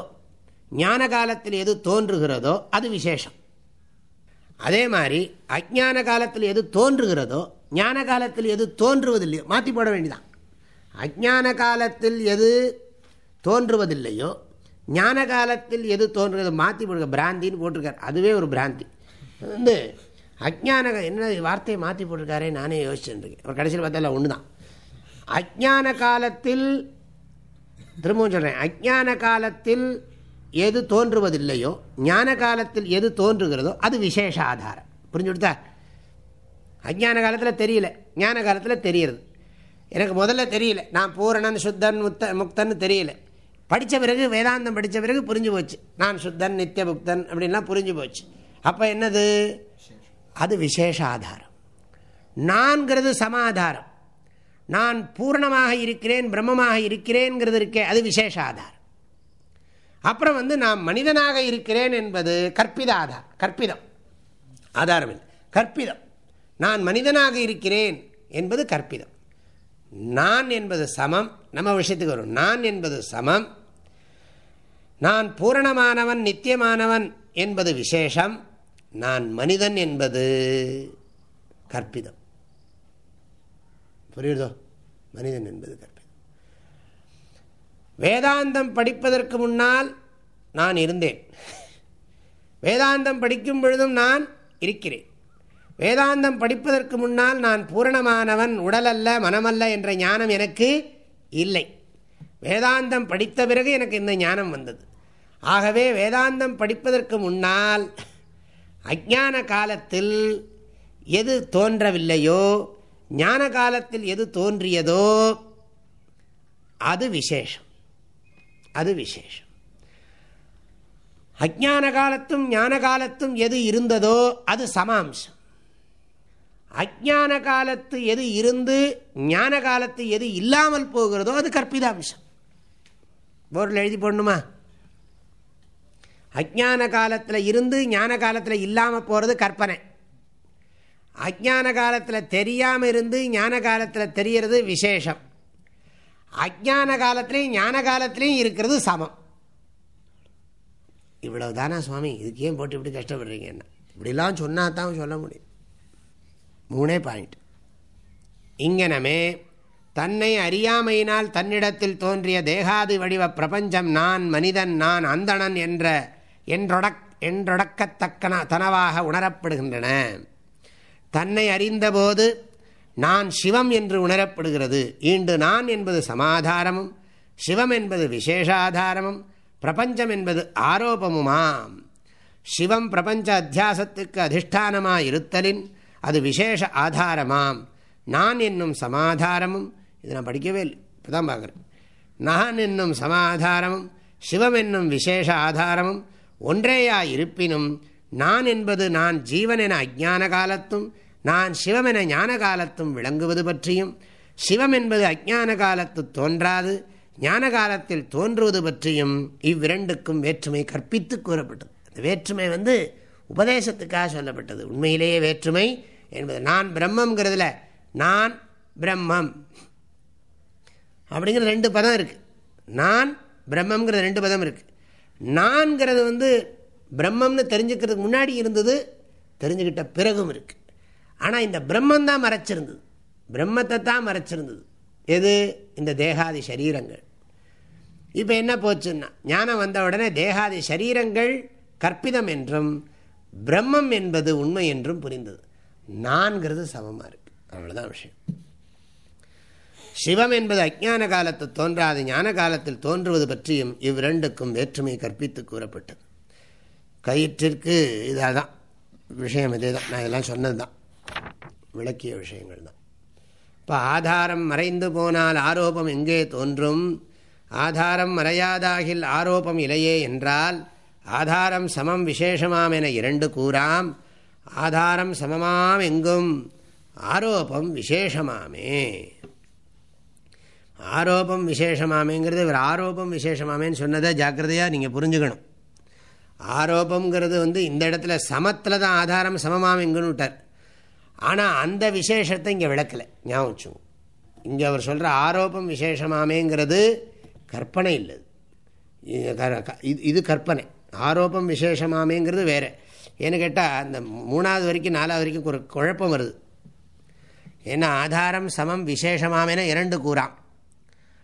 Speaker 1: ஞான காலத்தில் எது தோன்றுகிறதோ அது விசேஷம். அதே மாதிரி அஜான காலத்தில் எது தோன்றுகிறதோ ஞான காலத்தில் எது தோன்றுவதில்லையோ மாற்றி போட வேண்டிதான் அஜான காலத்தில் எது தோன்றுவதில்லையோ ஞான காலத்தில் எது தோன்றுறது மாற்றி போடுங்க. பிராந்தின்னு போட்டிருக்கார். அதுவே ஒரு பிராந்தி. வந்து அஜான என்ன வார்த்தையை மாற்றி போட்டிருக்காரே நானே யோசிச்சுருக்கேன் அவர் கடைசியில் பார்த்தால ஒன்று தான் அஜான காலத்தில் திரும்பவும் சொல்கிறேன் அஜான காலத்தில் எது தோன்றுவதில்லையோ ஞான காலத்தில் எது தோன்றுகிறதோ அது விசேஷ ஆதாரம். புரிஞ்சு கொடுத்தா அஜான காலத்தில் தெரியல. ஞான காலத்தில் தெரியுது எனக்கு முதல்ல தெரியல. நான் பூரணன் சுத்தன் முத்த முக்தன்னு தெரியல. படித்த பிறகு வேதாந்தம் படித்த பிறகு புரிஞ்சு போச்சு. நான் சுத்தன் நித்திய புக்தன் அப்படின்லாம் புரிஞ்சு போச்சு. அப்போ என்னது? அது விசேஷ ஆதாரம். நான்கிறது சமாதாரம். நான் பூர்ணமாக இருக்கிறேன் பிரம்மமாக இருக்கிறேன்கிறது இருக்கே அது விசேஷ ஆதாரம். அப்புறம் வந்து நான் மனிதனாக இருக்கிறேன் என்பது கற்பித ஆதார் கற்பிதம். ஆதாரம் கற்பிதம். நான் மனிதனாக இருக்கிறேன் என்பது கற்பிதம். நான் என்பது சமம் நம்ம விஷயத்துக்கு வரும். நான் என்பது சமம். நான் பூரணமானவன் நித்தியமானவன் என்பது விசேஷம். நான் மனிதன் என்பது கற்பிதம். புரியுதோ? மனிதன் என்பது கற்பிதம். வேதாந்தம் படிப்பதற்கு முன்னால் நான் இருந்தேன். வேதாந்தம் படிக்கும் பொழுதும் நான் இருக்கிறேன். வேதாந்தம் படிப்பதற்கு முன்னால் நான் பூரணமானவன் உடலல்ல மனமல்ல என்ற ஞானம் எனக்கு இல்லை. வேதாந்தம் படித்த பிறகு எனக்கு இந்த ஞானம் வந்தது. ஆகவே வேதாந்தம் படிப்பதற்கு முன்னால் அஜான காலத்தில் எது தோன்றவில்லையோ ஞான காலத்தில் எது தோன்றியதோ அது விசேஷம். அது விசேஷம். அஜான காலத்தும் ஞான காலத்தும் எது இருந்ததோ அது சமாம்சம். அஜான காலத்து எது இருந்து ஞான காலத்து எது இல்லாமல் போகிறதோ அது கற்பிதாம்சம். போர்டில் எழுதி போடணுமா? அஜான காலத்தில் இருந்து ஞான காலத்தில் இல்லாமல் போகிறது கற்பனை. அஜான காலத்தில் தெரியாமல் இருந்து ஞான காலத்தில் தெரிகிறது விசேஷம். அஜான காலத்திலையும் ஞான காலத்திலையும் இருக்கிறது சமம். இவ்வளவு தானா சுவாமி? இதுக்கு ஏன் போட்டு இப்படி கஷ்டப்படுறீங்க என்ன? இப்படிலாம் சொன்னா தான் சொல்ல முடியும். மூணே பாயிண்ட் இங்கனமே தன்னை அறியாமையினால் தன்னிடத்தில் தோன்றிய தேகாதி வடிவ பிரபஞ்சம் நான் மனிதன் நான் அந்தணன் என்ற என்றொடக் என்றொடக்கத்தக்கன தனவாக உணரப்படுகின்றன. தன்னை அறிந்தபோது நான் சிவம் என்று உணரப்படுகிறது. ஈண்டு நான் என்பது சமாதாரமும் சிவம் என்பது விசேஷாதாரமும் பிரபஞ்சம் என்பது ஆரோபமுமாம். சிவம் பிரபஞ்ச அத்தியாசத்துக்கு அதிஷ்டானமாக இருத்தலின் அது விசேஷ ஆதாரமாம். நான் என்னும் சமாதாரமும் இது நான் படிக்கவே இல்லை இப்போ தான் பார்க்குறேன். நான் என்னும் சமாதாரமும் சிவம் என்னும் விசேஷ ஆதாரமும் ஒன்றேயா இருப்பினும் நான் என்பது நான் ஜீவன் என அஜான காலத்தும் நான் சிவம் என ஞான காலத்தும் விளங்குவது பற்றியும் சிவம் என்பது அஜான காலத்து தோன்றாது ஞான காலத்தில் தோன்றுவது பற்றியும் இவ்விரண்டுக்கும் வேற்றுமை கற்பித்து கூறப்பட்டது. அந்த வேற்றுமை வந்து உபதேசத்துக்காக சொல்லப்பட்டது. உண்மையிலேயே வேற்றுமை என்பது நான் பிரம்மங்கிறதுல நான் பிரம்மம். அப்படிங்கிற ரெண்டு பதம் இருக்குது நான் பிரம்மங்கிறது ரெண்டு பதம் இருக்குது நான்கிறது வந்து பிரம்மம்னு தெரிஞ்சுக்கிறதுக்கு முன்னாடி இருந்தது தெரிஞ்சுக்கிட்ட பிறகும் இருக்குது ஆனால் இந்த பிரம்மம் தான் மறைச்சிருந்தது. பிரம்மத்தை தான் மறைச்சிருந்தது. எது? இந்த தேகாதி சரீரங்கள். இப்போ என்ன போச்சுன்னா ஞானம் வந்த உடனே தேகாதி சரீரங்கள் கற்பிதம் என்றும் பிரம்மம் என்பது உண்மை என்றும் புரிந்தது. நான்கிறது சமமாக இருக்குது அவ்வளோதான் விஷயம். சிவம் என்பது அஜான காலத்தில் தோன்றாது ஞான காலத்தில் தோன்றுவது பற்றியும் இவ்விரண்டுக்கும் வேற்றுமை கற்பித்து கூறப்பட்டது. கயிற்றிற்கு இதாக தான் விஷயம் இதே தான் நான் இதெல்லாம் சொன்னது தான் விளக்கிய விஷயங்கள் தான். இப்போ ஆதாரம் மறைந்து போனால் ஆரோபம் எங்கே தோன்றும்? ஆதாரம் மறையாதாகில் ஆரோபம் இல்லையே என்றால் ஆதாரம் சமம் விசேஷமாம் என இரண்டு கூறாம் ஆதாரம் சமமாம் எங்கும்? ஆரோபம் விசேஷமாமே. ஆரோபம் விசேஷமாமேங்கிறது இவர் ஆரோபம் விசேஷமாமேன்னு சொன்னதை ஜாக்கிரதையாக நீங்கள் புரிஞ்சுக்கணும். ஆரோபங்கிறது வந்து இந்த இடத்துல சமத்தில் தான் ஆதாரம் சமமாம் எங்குன்னு விட்டார். ஆனால் அந்த விசேஷத்தை இங்கே விளக்கலை. ஞாபகம் இங்கே அவர் சொல்கிற ஆரோப்பம் விசேஷமாமேங்கிறது கற்பனை இல்லை இது கற்பனை. ஆரோப்பம் விசேஷமாமேங்கிறது வேறு. ஏன்னு கேட்டால் அந்த மூணாவது வரைக்கும் நாலாவது வரைக்கும் ஒரு குழப்பம் வருது. ஏன்னா ஆதாரம் சமம் விசேஷமாமேனா இரண்டு கூறாம்.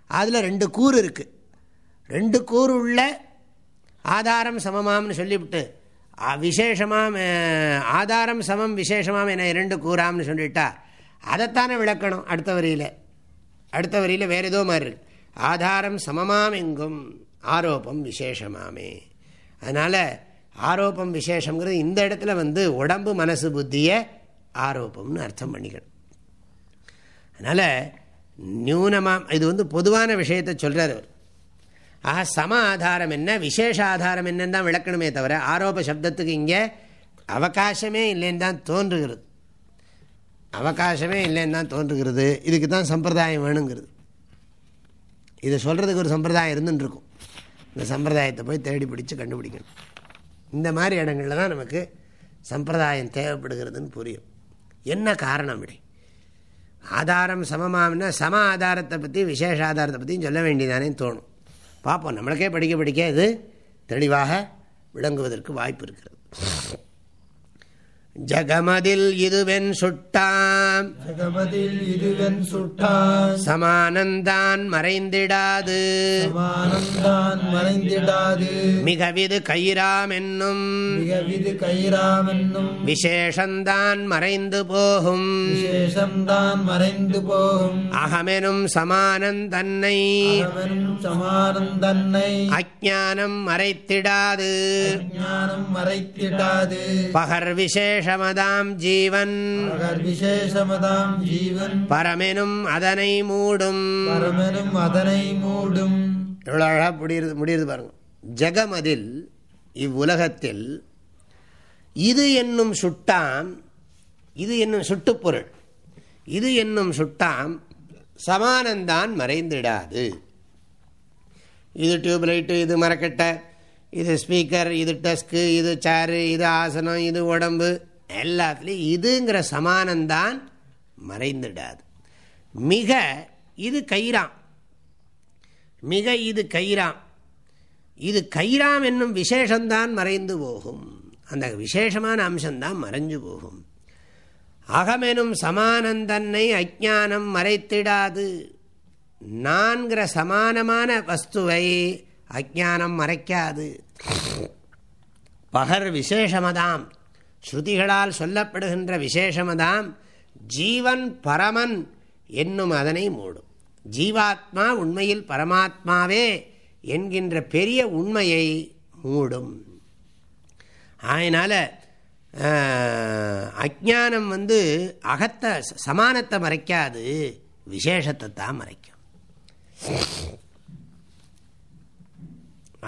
Speaker 1: அதில் ரெண்டு கூறு இருக்குது ரெண்டு கூறு உள்ள ஆதாரம் சமமாம்னு சொல்லிவிட்டு விசேஷமாம் ஆதாரம் சமம் விசேஷமாம் என இரண்டு கூறாம்னு சொல்லிட்டா. அதைத்தானே விளக்கணும் அடுத்த வரியில். அடுத்த வரியில் வேறு ஏதோ மாதிரி இருக்கு. ஆதாரம் சமமாம் எங்கும் ஆரோப்பம் விசேஷமாமே. அதனால் ஆரோப்பம் விசேஷங்கிறது இந்த இடத்துல வந்து உடம்பு மனசு புத்தியை ஆரோப்பம்னு அர்த்தம் பண்ணிக்கணும். அதனால் நியூனமாக இது வந்து பொதுவான விஷயத்தை சொல்கிறார் அவர். ஆக சம ஆதாரம் என்ன விசேஷ ஆதாரம் என்னன்னு தான் விளக்கணுமே தவிர ஆரோப சப்தத்துக்கு இங்கே அவகாசமே இல்லைன்னு தான் தோன்றுகிறது. அவகாசமே இல்லைன்னு தான் தோன்றுகிறது. இதுக்கு தான் சம்பிரதாயம் வேணுங்கிறது. இதை சொல்கிறதுக்கு ஒரு சம்பிரதாயம் இருந்துட்டுருக்கும் இந்த சம்பிரதாயத்தை போய் தேடி பிடிச்சி கண்டுபிடிக்கணும். இந்த மாதிரி இடங்களில் தான் நமக்கு சம்பிரதாயம் தேவைப்படுகிறதுன்னு புரியும். என்ன காரணம் இப்படி ஆதாரம் சமமாகனா சம ஆதாரத்தை பற்றி விசேஷ ஆதாரத்தை பற்றியும் சொல்ல வேண்டியதானே தோணும். பார்ப்போம் நம்மளுக்கே படிக்க படிக்க இது தெளிவாக விளங்குவதற்கு வாய்ப்பு இருக்கிறது. ஜகமதில் இதுவென் சுட்டாம்
Speaker 2: ஜகமதில் இதுவென் சுட்டான்
Speaker 1: சமானந்தான் மறைந்திடாது.
Speaker 2: சமானந்தான் மறைந்திடாது.
Speaker 1: மிகவிது கயிறாம் என்னும்
Speaker 2: மிகவிது கைராம் என்னும்
Speaker 1: விசேஷந்தான் மறைந்து போகும்.
Speaker 2: விசேஷம்தான் மறைந்து போகும்.
Speaker 1: அகமெனும் சமானன் தன்னை. அஜானம் மறைத்திடாது.
Speaker 2: ஞானம் மறைத்திடாது.
Speaker 1: பகர் விசேஷமதாம் ஜீவன்.
Speaker 2: விசேஷமதாம் ஜீவன்.
Speaker 1: பரமெனும் அதனை மூடும்.
Speaker 2: பரமெனும் அதனை மூடும்.
Speaker 1: எவ்வளோ அழகா முடியுது முடியுது பாருங்க. ஜெகமதில் இவ்வுலகத்தில் இது என்னும் சுட்டாம் இது என்னும் சுட்டுப்பொருள். இது என்னும் சுட்டாம் சமானந்தான் மறைந்திடாது இது டியூப்லைட்டு இது மரக்கட்டை இது ஸ்பீக்கர் இது டெஸ்க்கு இது சேரு இது ஆசனம் இது உடம்பு. எல்லாத்துலேயும் இதுங்கிற சமானந்தான் மறைந்திடாது. மிக இது கயிறாம். மிக இது கயிறாம். இது கயிறாம் என்னும் விசேஷந்தான் மறைந்து போகும். அந்த விசேஷமான அம்சம்தான் மறைஞ்சு போகும். அகமெனும் சமானந்தன்னை அஜானம் மறைத்திடாது. நான்கிற சமானமான வஸ்துவை அஜானம் மறைக்காது. பகர் விசேஷமதாம். ஸ்ருதிகளால் சொல்லப்படுகின்ற விசேஷமதாம் ஜீவன் பரமன் என்னும் அதனை மூடும். ஜீவாத்மா உண்மையில் பரமாத்மாவே என்கின்ற பெரிய உண்மையை மூடும். அதனால் அஜானம் வந்து அகத்தை சமானத்தை மறைக்காது விசேஷத்தை தான் மறைக்கும்.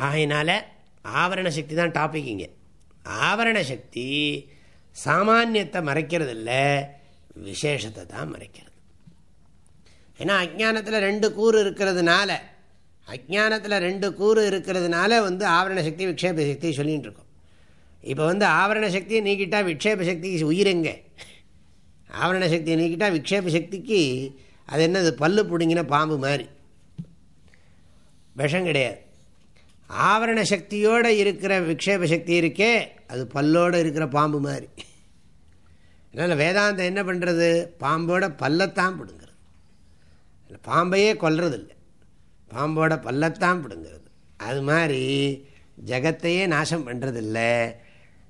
Speaker 1: ஆகையினால ஆவரண சக்தி தான் டாபிக் இங்கே. ஆவரண சக்தி சாமானியத்தை மறைக்கிறது இல்லை விசேஷத்தை தான் மறைக்கிறது. ஏன்னா அஜானத்தில் ரெண்டு கூறு இருக்கிறதுனால அஜானத்தில் ரெண்டு கூறு இருக்கிறதுனால வந்து ஆவரண சக்தி விக்ஷேப சக்தி சொல்லிகிட்டு இருக்கோம். இப்போ வந்து ஆவரண சக்தியை நீக்கிட்டால் விக்ஷேப சக்திக்கு உயிரெங்க ஆவரண சக்தியை நீக்கிட்டால் விக்ஷேப சக்திக்கு அது என்னது? பல்லு பிடுங்கின பாம்பு மாதிரி. விஷம் கிடையாது. ஆவரண சக்தியோடு இருக்கிற விக்ஷேப சக்தி இருக்கே அது பல்லோடு இருக்கிற பாம்பு மாதிரி. அதனால் வேதாந்தம் என்ன பண்ணுறது பாம்போட பல்லத்தான் பிடுங்கிறது. பாம்பையே கொல்றதில்லை. பாம்போட பல்லத்தான் பிடுங்கிறது. அது மாதிரி ஜகத்தையே நாசம் பண்ணுறதில்ல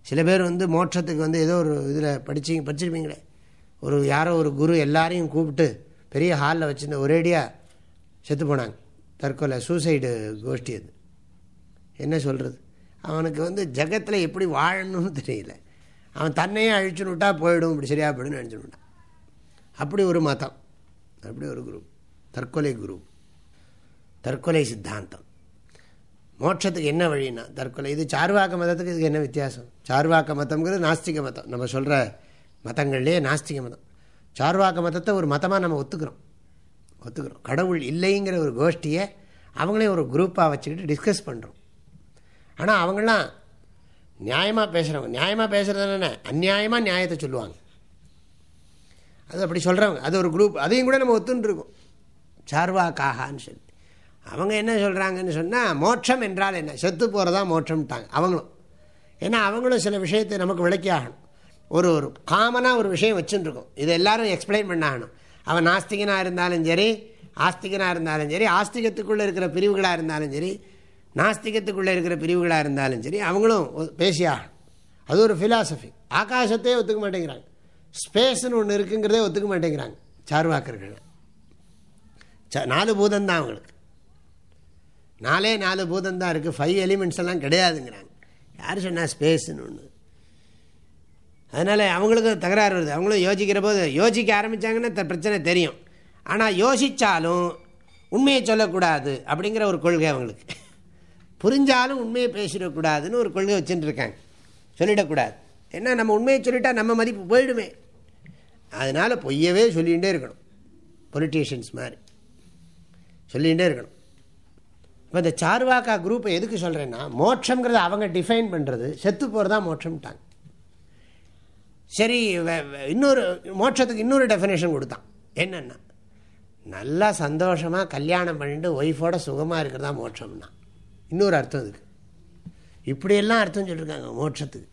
Speaker 1: சில பேர் வந்து மோட்சத்துக்கு வந்து ஏதோ ஒரு இதில் படிச்சிங்க படிச்சிருப்பீங்களே. ஒரு யாரோ ஒரு குரு எல்லாரையும் கூப்பிட்டு பெரிய ஹாலில் வச்சுருந்த ஒரேடியாக செத்து போனாங்க. தற்கொலை சூசைடு கோஷ்டி அது. என்ன சொல்கிறது அவனுக்கு வந்து ஜகத்தில் எப்படி வாழணும்னு தெரியல. அவன் தன்னையே அழிச்சுன்னு விட்டா போயிடும் இப்படி சரியாக போயிடும்னு நினச்சுன்னு அப்படி ஒரு மதம் அப்படி ஒரு குரூப் தற்கொலை குரூப் தற்கொலை சித்தாந்தம். மோட்சத்துக்கு என்ன வழின்னா தற்கொலை இது சார்வாக்க மதத்துக்கு இதுக்கு என்ன வித்தியாசம்? சார்வாக்க மதம்ங்கிறது நாஸ்திக மதம். நம்ம சொல்கிற மதங்கள்லேயே நாஸ்திக மதம். சார்வாக்க மதத்தை ஒரு மதமாக நம்ம ஒத்துக்கிறோம். ஒத்துக்கிறோம். கடவுள் இல்லைங்கிற ஒரு கோஷ்டியை அவங்களே ஒரு குரூப்பாக வச்சுக்கிட்டு டிஸ்கஸ் பண்ணுறோம் ஆனால் அவங்களாம் நியாயமாக பேசுகிறவங்க நியாயமாக பேசுகிறது என்ன? அந்நியாயமாக நியாயத்தை சொல்லுவாங்க. அது அப்படி சொல்கிறவங்க அது ஒரு குரூப் அதையும் கூட நம்ம ஒத்துன்ட்ருக்கோம் சார்வாக்காகான்னு சொல்லி. அவங்க என்ன சொல்கிறாங்கன்னு சொன்னால் மோட்சம் என்றால் என்ன? செத்து போகிறதா மோட்சம்ட்டாங்க. அவங்களும். ஏன்னா அவங்களும் சில விஷயத்தை நமக்கு விளக்கி ஆகணும். ஒரு ஒரு காமனாக ஒரு விஷயம் வச்சுருக்கோம் இதை எல்லோரும் எக்ஸ்பிளைன் பண்ணாகணும் அவன் நாஸ்திகனாக இருந்தாலும் சரி ஆஸ்திகனாக இருந்தாலும் சரி ஆஸ்திகத்துக்குள்ளே இருக்கிற பிரிவுகளாக இருந்தாலும் சரி நாஸ்திகத்துக்குள்ளே இருக்கிற பிரிவுகளாக இருந்தாலும் சரி அவங்களும் பேசியா? அது ஒரு ஃபிலாசபி ஆகாசத்தையே ஒத்துக்க மாட்டேங்கிறாங்க. ஸ்பேஸ்னு ஒன்று இருக்குங்கிறதே ஒத்துக்க மாட்டேங்கிறாங்க சார்வாக்கர்கள். நாலு பூதந்தான் அவங்களுக்கு. நாலே நாலு பூதந்தான் இருக்குது ஃபைவ் எலிமெண்ட்ஸ் எல்லாம் கிடையாதுங்கிறாங்க. யார் சொன்னால் ஸ்பேஸ்னு ஒன்று அதனால் அவங்களுக்கும் தகராறு வருது. அவங்களும் யோசிக்கிற போது யோசிக்க ஆரம்பித்தாங்கன்னா பிரச்சனை தெரியும். ஆனால் யோசித்தாலும் உண்மையை சொல்லக்கூடாது அப்படிங்கிற ஒரு கொள்கை அவங்களுக்கு. புரிஞ்சாலும் உண்மையை பேசிடக்கூடாதுன்னு ஒரு கொள்கை வச்சுட்டு இருக்காங்க சொல்லிடக்கூடாது. ஏன்னா நம்ம உண்மையை சொல்லிட்டா நம்ம மதிப்பு போயிடுமே. அதனால் பொய்யவே சொல்லிகிட்டே இருக்கணும். பொலிட்டீஷியன்ஸ் மாதிரி. சொல்லிகிட்டே இருக்கணும். இப்போ இந்த சார்வாக்கா குரூப்பை எதுக்கு சொல்கிறேன்னா மோட்சங்கிறத அவங்க டிஃபைன் பண்ணுறது செத்து போகிறதா மோட்சம்ட்டாங்க. சரி இன்னொரு மோட்சத்துக்கு இன்னொரு டெஃபினேஷன் கொடுத்தான். என்னென்னா நல்லா சந்தோஷமாக கல்யாணம் பண்ணிட்டு ஒய்ஃபோட சுகமாக இருக்கிறதா மோட்சம்னா. இன்னொரு அர்த்தம் இதுக்கு இப்படியெல்லாம் அர்த்தம் சொல்லியிருக்காங்க மோட்சத்துக்கு.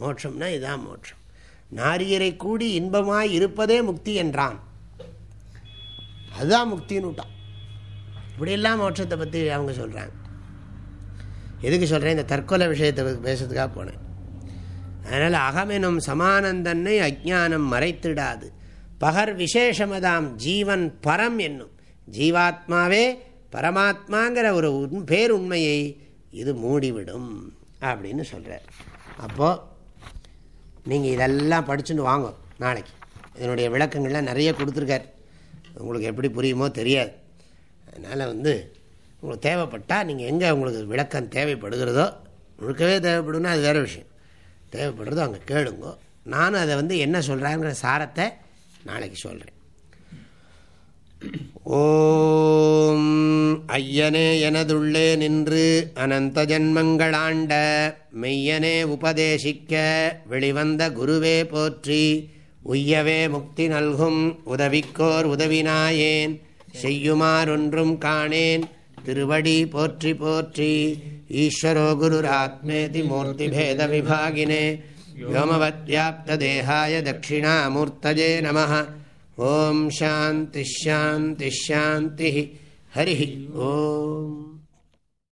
Speaker 1: மோட்சம்னா இதுதான் மோட்சம். நாரியரை கூடி இன்பமாய் இருப்பதே முக்தி என்றான். அதுதான் முக்தின்னுட்டான் இப்படியெல்லாம் மோட்சத்தை பற்றி அவங்க சொல்கிறாங்க எதுக்கு சொல்கிறேன் இந்த தற்கொலை விஷயத்தை பேசுறதுக்காக போனேன். அதனால் அகமெனும் சமானந்தன்னை அஜானம் மறைத்திடாது. பகர் விசேஷமதாம் ஜீவன் பரம் என்னும். ஜீவாத்மாவே பரமாத்மாங்கிற ஒரு பேருண்மையை இது மூடிவிடும் அப்படின்னு சொல்கிறார் அப்போது நீங்கள் இதெல்லாம் படிச்சுட்டு வாங்க நாளைக்கு. இதனுடைய விளக்கங்கள்லாம் நிறைய கொடுத்துருக்கார். உங்களுக்கு எப்படி புரியுமோ தெரியாது. அதனால் வந்து உங்களுக்கு தேவைப்பட்டால் நீங்கள் எங்கே உங்களுக்கு விளக்கம் தேவைப்படுகிறதோ முழுக்கவே தேவைப்படுன்னா அது வேறு விஷயம். தேவைப்படுறதோ அங்கே கேளுங்கோ. நானும் அதை வந்து என்ன சொல்கிறாங்கிற சாரத்தை நாளைக்கு சொல்கிறேன் ஓம் ஐயனே எனதுள்ளே நின்று அனந்த ஜன்மங்களாண்ட மெய்யனே உபதேசிக்க வெளிவந்த குருவே போற்றி உய்யவே முக்தி நல்கும் உதவிக்கோர் உதவினாயேன் செய்யுமாறொன்றும் காணேன் திருவடி போற்றி போற்றி ஈஸ்வரோ குருராத்மேதி மூர்த்தி பேத விபாகினே யோமவத்யாப்த தேகாய தட்சிணாமூர்த்தஜே நமஹ. ओ शान्तिश्शान्तिश्शान्तिः हरिः ओम्